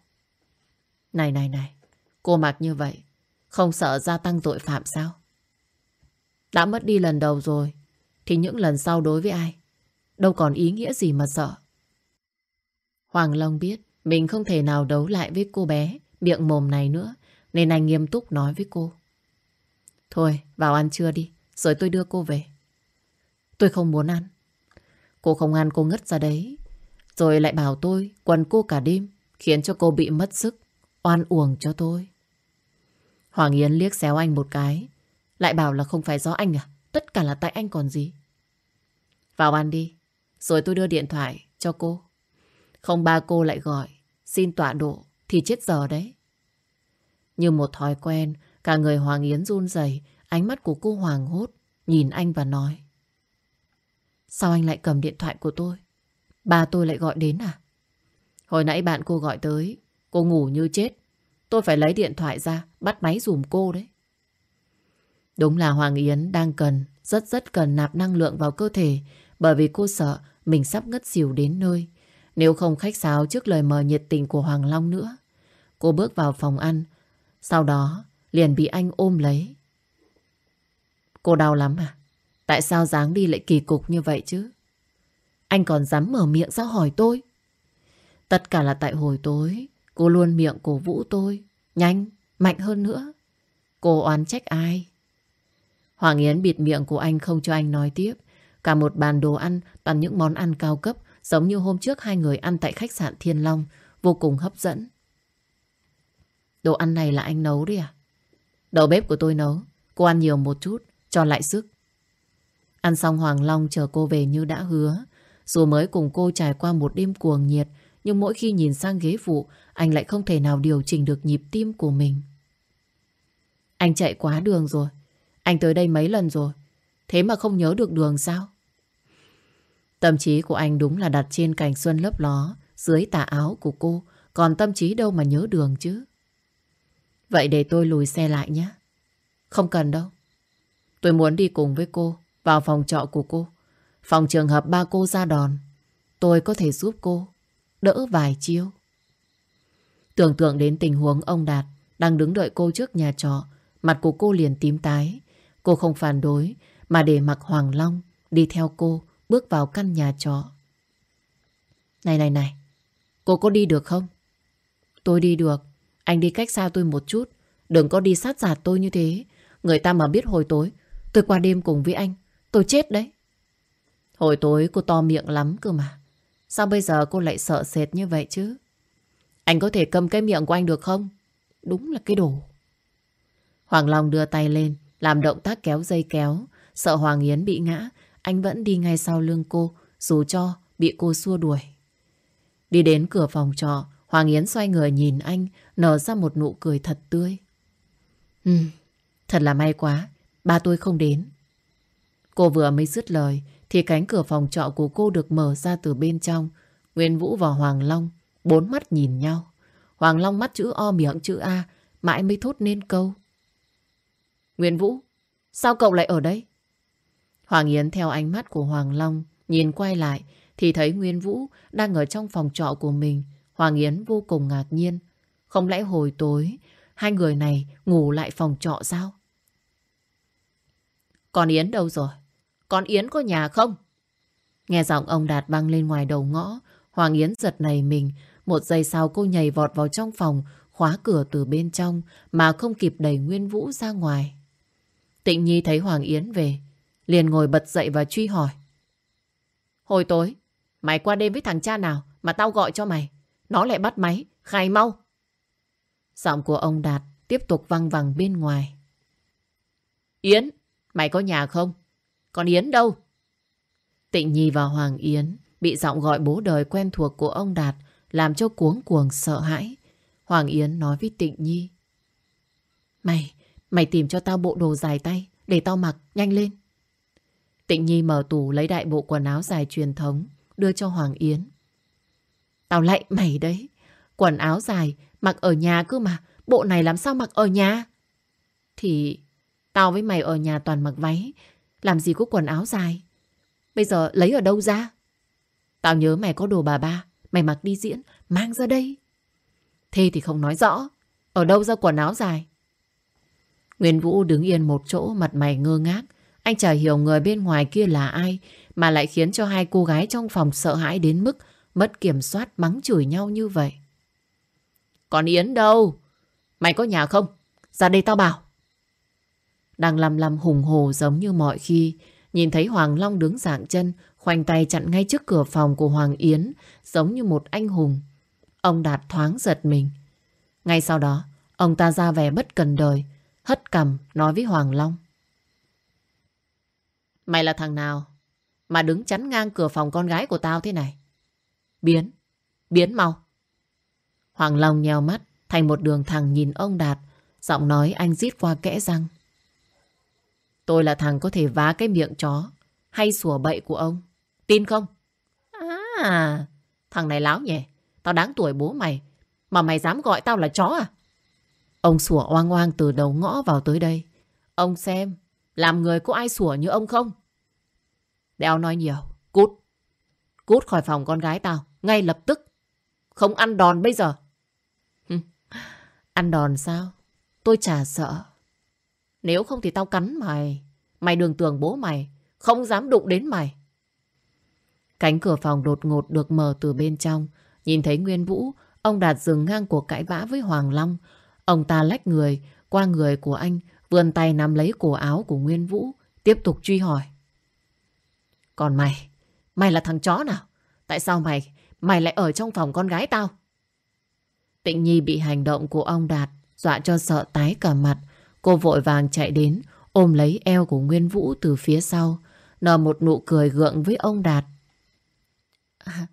Này này này, cô mặc như vậy không sợ gia tăng tội phạm sao? Đã mất đi lần đầu rồi thì những lần sau đối với ai đâu còn ý nghĩa gì mà sợ. Hoàng Long biết mình không thể nào đấu lại với cô bé miệng mồm này nữa nên anh nghiêm túc nói với cô. Thôi, vào ăn trưa đi, rồi tôi đưa cô về. Tôi không muốn ăn. Cô không ăn cô ngất ra đấy. Rồi lại bảo tôi quần cô cả đêm, khiến cho cô bị mất sức, oan uổng cho tôi. Hoàng Yến liếc xéo anh một cái, lại bảo là không phải do anh à, tất cả là tại anh còn gì. Vào ăn đi, rồi tôi đưa điện thoại cho cô. Không ba cô lại gọi, xin tọa độ thì chết giờ đấy. Như một thói quen, cả người Hoàng Yến run rẩy, ánh mắt của cô hoàng hốt, nhìn anh và nói. Sao anh lại cầm điện thoại của tôi? Ba tôi lại gọi đến à? Hồi nãy bạn cô gọi tới, cô ngủ như chết. Tôi phải lấy điện thoại ra, bắt máy dùm cô đấy. Đúng là Hoàng Yến đang cần, rất rất cần nạp năng lượng vào cơ thể, bởi vì cô sợ mình sắp ngất xỉu đến nơi. Nếu không khách sáo trước lời mời nhiệt tình của Hoàng Long nữa. Cô bước vào phòng ăn, sau đó liền bị anh ôm lấy. Cô đau lắm à? Tại sao dáng đi lại kỳ cục như vậy chứ? Anh còn dám mở miệng ra hỏi tôi? Tất cả là tại hồi tối, cô luôn miệng cổ vũ tôi. Nhanh, mạnh hơn nữa. Cô oán trách ai? Hoàng Yến bịt miệng của anh không cho anh nói tiếp. Cả một bàn đồ ăn toàn những món ăn cao cấp giống như hôm trước hai người ăn tại khách sạn Thiên Long vô cùng hấp dẫn. Đồ ăn này là anh nấu đấy à? Đầu bếp của tôi nấu. Cô ăn nhiều một chút, cho lại sức. Ăn xong Hoàng Long chờ cô về như đã hứa. Dù mới cùng cô trải qua một đêm cuồng nhiệt, nhưng mỗi khi nhìn sang ghế phụ, anh lại không thể nào điều chỉnh được nhịp tim của mình. Anh chạy quá đường rồi. Anh tới đây mấy lần rồi. Thế mà không nhớ được đường sao? Tâm trí của anh đúng là đặt trên cành xuân lấp ló, dưới tà áo của cô, còn tâm trí đâu mà nhớ đường chứ. Vậy để tôi lùi xe lại nhé. Không cần đâu. Tôi muốn đi cùng với cô vào phòng trọ của cô. Phòng trường hợp ba cô ra đòn. Tôi có thể giúp cô đỡ vài chiêu. Tưởng tượng đến tình huống ông Đạt đang đứng đợi cô trước nhà trọ. Mặt của cô liền tím tái. Cô không phản đối mà để mặc Hoàng Long đi theo cô bước vào căn nhà trọ. Này này này, cô có đi được không? Tôi đi được, anh đi cách xa tôi một chút. Đừng có đi sát giạt tôi như thế. Người ta mà biết hồi tối, tôi qua đêm cùng với anh, tôi chết đấy. Hồi tối cô to miệng lắm cơ mà. Sao bây giờ cô lại sợ sệt như vậy chứ? Anh có thể cầm cái miệng của anh được không? Đúng là cái đồ. Hoàng Long đưa tay lên, làm động tác kéo dây kéo. Sợ Hoàng Yến bị ngã, anh vẫn đi ngay sau lưng cô, dù cho bị cô xua đuổi. Đi đến cửa phòng trọ, Hoàng Yến xoay người nhìn anh, nở ra một nụ cười thật tươi. Ừ, thật là may quá, ba tôi không đến. Cô vừa mới dứt lời, thì cánh cửa phòng trọ của cô được mở ra từ bên trong. Nguyên Vũ và Hoàng Long, bốn mắt nhìn nhau. Hoàng Long mắt chữ O miệng chữ A, mãi mới thốt nên câu. Nguyên Vũ, sao cậu lại ở đây? Hoàng Yến theo ánh mắt của Hoàng Long, nhìn quay lại, thì thấy Nguyên Vũ đang ở trong phòng trọ của mình. Hoàng Yến vô cùng ngạc nhiên. Không lẽ hồi tối, hai người này ngủ lại phòng trọ sao? Còn Yến đâu rồi? Con Yến có nhà không? Nghe giọng ông Đạt băng lên ngoài đầu ngõ, Hoàng Yến giật này mình. Một giây sau cô nhảy vọt vào trong phòng, khóa cửa từ bên trong mà không kịp đẩy Nguyên Vũ ra ngoài. Tịnh Nhi thấy Hoàng Yến về, liền ngồi bật dậy và truy hỏi. Hồi tối, mày qua đêm với thằng cha nào mà tao gọi cho mày? Nó lại bắt máy, khai mau. Giọng của ông Đạt tiếp tục văng vẳng bên ngoài. Yến, mày có nhà không? Còn Yến đâu? Tịnh Nhi và Hoàng Yến bị giọng gọi bố đời quen thuộc của ông Đạt làm cho cuống cuồng sợ hãi. Hoàng Yến nói với Tịnh Nhi. Mày, mày tìm cho tao bộ đồ dài tay để tao mặc, nhanh lên. Tịnh Nhi mở tủ lấy đại bộ quần áo dài truyền thống đưa cho Hoàng Yến. Tao lạy mày đấy. Quần áo dài mặc ở nhà cơ mà. Bộ này làm sao mặc ở nhà? Thì tao với mày ở nhà toàn mặc váy. Làm gì có quần áo dài? Bây giờ lấy ở đâu ra? Tao nhớ mày có đồ bà ba. Mày mặc đi diễn. Mang ra đây. Thế thì không nói rõ. Ở đâu ra quần áo dài? Nguyên Vũ đứng yên một chỗ, mặt mày ngơ ngác. Anh chả hiểu người bên ngoài kia là ai, mà lại khiến cho hai cô gái trong phòng sợ hãi đến mức mất kiểm soát mắng chửi nhau như vậy. Còn Yến đâu? Mày có nhà không? Ra đây tao bảo. Đang lầm lầm hùng hồ giống như mọi khi, nhìn thấy Hoàng Long đứng dạng chân, khoanh tay chặn ngay trước cửa phòng của Hoàng Yến, giống như một anh hùng. Ông Đạt thoáng giật mình. Ngay sau đó, ông ta ra vẻ bất cần đời, hất cằm nói với Hoàng Long. Mày là thằng nào mà đứng chắn ngang cửa phòng con gái của tao thế này? Biến, biến mau. Hoàng Long nheo mắt thành một đường thẳng nhìn ông Đạt, giọng nói anh rít qua kẽ răng. Tôi là thằng có thể vá cái miệng chó hay sủa bậy của ông. Tin không? À, thằng này láo nhỉ. Tao đáng tuổi bố mày. Mà mày dám gọi tao là chó à? Ông sủa oang oang từ đầu ngõ vào tới đây. Ông xem, làm người có ai sủa như ông không? Đeo nói nhiều. Cút. Cút khỏi phòng con gái tao. Ngay lập tức. Không ăn đòn bây giờ. ăn đòn sao? Tôi chả sợ. Nếu không thì tao cắn mày. Mày đường tưởng bố mày. Không dám đụng đến mày. Cánh cửa phòng đột ngột được mở từ bên trong. Nhìn thấy Nguyên Vũ, ông Đạt dừng ngang cuộc cãi vã với Hoàng Long. Ông ta lách người qua người của anh, vươn tay nắm lấy cổ áo của Nguyên Vũ, tiếp tục truy hỏi. Còn mày, mày là thằng chó nào? Tại sao mày, mày lại ở trong phòng con gái tao? Tịnh Nhi bị hành động của ông Đạt dọa cho sợ tái cả mặt. Cô vội vàng chạy đến, ôm lấy eo của Nguyên Vũ từ phía sau, nở một nụ cười gượng với ông Đạt. À,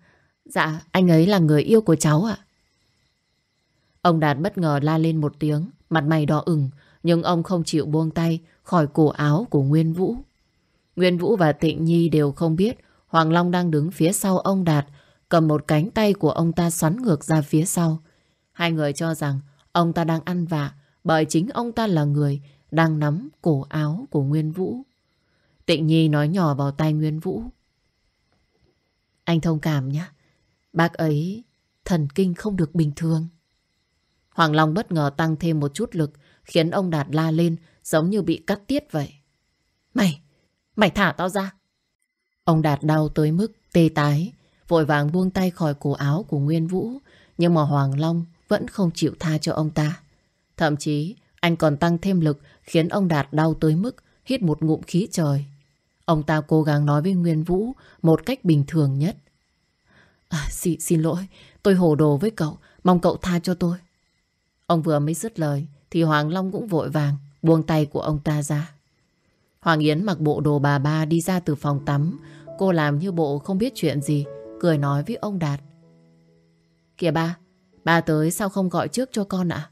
dạ, anh ấy là người yêu của cháu ạ. Ông Đạt bất ngờ la lên một tiếng, mặt mày đỏ ửng, nhưng ông không chịu buông tay khỏi cổ áo của Nguyên Vũ. Nguyên Vũ và Tịnh Nhi đều không biết Hoàng Long đang đứng phía sau ông Đạt, cầm một cánh tay của ông ta xoắn ngược ra phía sau. Hai người cho rằng ông ta đang ăn vạ bởi chính ông ta là người đang nắm cổ áo của Nguyên Vũ. Tịnh Nhi nói nhỏ vào tay Nguyên Vũ. Anh thông cảm nhé. Bác ấy thần kinh không được bình thường. Hoàng Long bất ngờ tăng thêm một chút lực khiến ông Đạt la lên giống như bị cắt tiết vậy. Mày, mày thả tao ra. Ông Đạt đau tới mức tê tái, vội vàng buông tay khỏi cổ áo của Nguyên Vũ, nhưng mà Hoàng Long vẫn không chịu tha cho ông ta. Thậm chí anh còn tăng thêm lực khiến ông Đạt đau tới mức hít một ngụm khí trời. Ông ta cố gắng nói với Nguyên Vũ một cách bình thường nhất. À, xin, xin lỗi, tôi hồ đồ với cậu, mong cậu tha cho tôi. Ông vừa mới dứt lời thì Hoàng Long cũng vội vàng buông tay của ông ta ra. Hoàng Yến mặc bộ đồ bà ba đi ra từ phòng tắm. Cô làm như bộ không biết chuyện gì, cười nói với ông Đạt. Kìa ba, ba tới sao không gọi trước cho con ạ?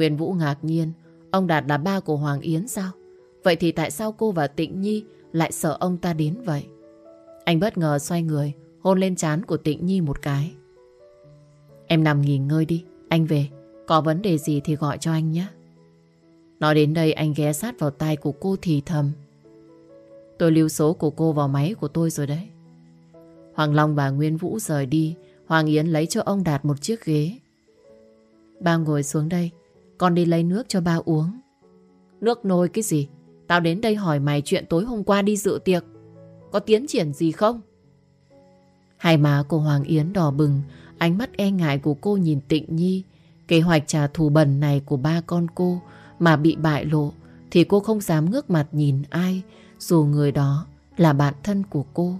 Nguyên Vũ ngạc nhiên, ông Đạt là ba của Hoàng Yến sao? Vậy thì tại sao cô và Tịnh Nhi lại sợ ông ta đến vậy? Anh bất ngờ xoay người, hôn lên trán của Tịnh Nhi một cái. Em nằm nghỉ ngơi đi, anh về. Có vấn đề gì thì gọi cho anh nhé. Nói đến đây anh ghé sát vào tay của cô thì thầm. Tôi lưu số của cô vào máy của tôi rồi đấy. Hoàng Long và Nguyên Vũ rời đi. Hoàng Yến lấy cho ông Đạt một chiếc ghế. Ba ngồi xuống đây. Con đi lấy nước cho ba uống. Nước nôi cái gì? Tao đến đây hỏi mày chuyện tối hôm qua đi dự tiệc. Có tiến triển gì không? Hai má của Hoàng Yến đỏ bừng. Ánh mắt e ngại của cô nhìn Tịnh Nhi. Kế hoạch trả thù bẩn này của ba con cô mà bị bại lộ thì cô không dám ngước mặt nhìn ai dù người đó là bạn thân của cô.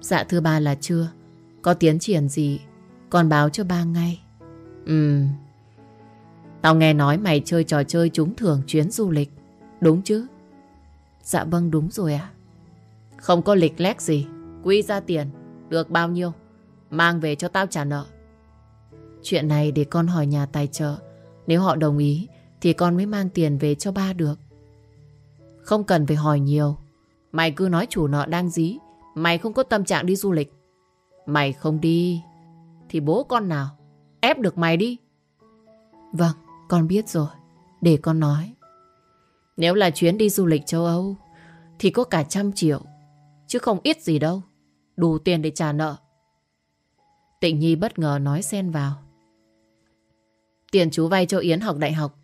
Dạ thưa ba là chưa. Có tiến triển gì con báo cho ba ngay. Ừm. Tao nghe nói mày chơi trò chơi trúng thưởng chuyến du lịch. Đúng chứ? Dạ vâng đúng rồi ạ. Không có lịch lét gì. Quy ra tiền. Được bao nhiêu? Mang về cho tao trả nợ. Chuyện này để con hỏi nhà tài trợ nếu họ đồng ý thì con mới mang tiền về cho ba được. Không cần phải hỏi nhiều. Mày cứ nói chủ nợ đang dí. Mày không có tâm trạng đi du lịch. Mày không đi thì bố con nào ép được mày đi. Vâng, con biết rồi. Để con nói. Nếu là chuyến đi du lịch châu Âu thì có cả trăm triệu. Chứ không ít gì đâu. Đủ tiền để trả nợ. Tịnh Nhi bất ngờ nói xen vào. Tiền chú vay cho Yến học đại học.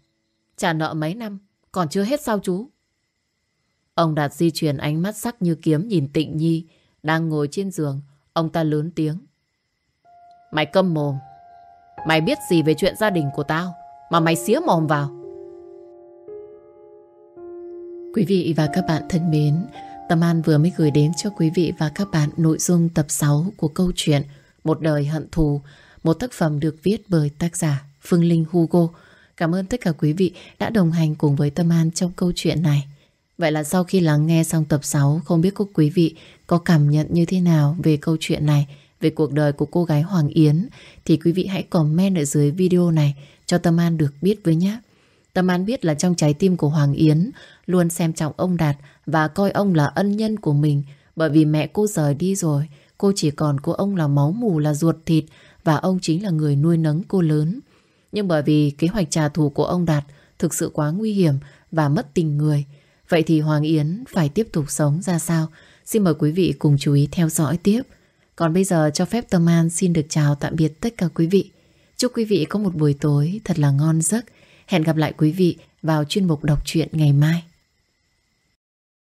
Trả nợ mấy năm, còn chưa hết sao chú? Ông Đạt di chuyển ánh mắt sắc như kiếm nhìn Tịnh Nhi đang ngồi trên giường. Ông ta lớn tiếng. Mày câm mồm. Mày biết gì về chuyện gia đình của tao mà mày xía mồm vào. Quý vị và các bạn thân mến, Tâm An vừa mới gửi đến cho quý vị và các bạn nội dung tập 6 của câu chuyện Một đời hận thù, một tác phẩm được viết bởi tác giả Phương Linh Hugo. Cảm ơn tất cả quý vị đã đồng hành cùng với Tâm An trong câu chuyện này. Vậy là sau khi lắng nghe xong tập 6, không biết các quý vị có cảm nhận như thế nào về câu chuyện này, về cuộc đời của cô gái Hoàng Yến, thì quý vị hãy comment ở dưới video này cho Tâm An được biết với nhé. Tâm An biết là trong trái tim của Hoàng Yến, luôn xem trọng ông Đạt và coi ông là ân nhân của mình bởi vì mẹ cô rời đi rồi. Cô chỉ còn cô ông là máu mù là ruột thịt và ông chính là người nuôi nấng cô lớn. Nhưng bởi vì kế hoạch trả thù của ông Đạt thực sự quá nguy hiểm và mất tình người. Vậy thì Hoàng Yến phải tiếp tục sống ra sao? Xin mời quý vị cùng chú ý theo dõi tiếp. Còn bây giờ cho phép Tâm An xin được chào tạm biệt tất cả quý vị. Chúc quý vị có một buổi tối thật là ngon giấc. Hẹn gặp lại quý vị vào chuyên mục đọc truyện ngày mai.